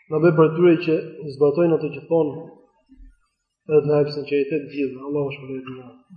të na bëjë prej atyre që zbatojnë ato që thonë, edhe në hapësën që e të gjithë, Allah është për e të gjithë.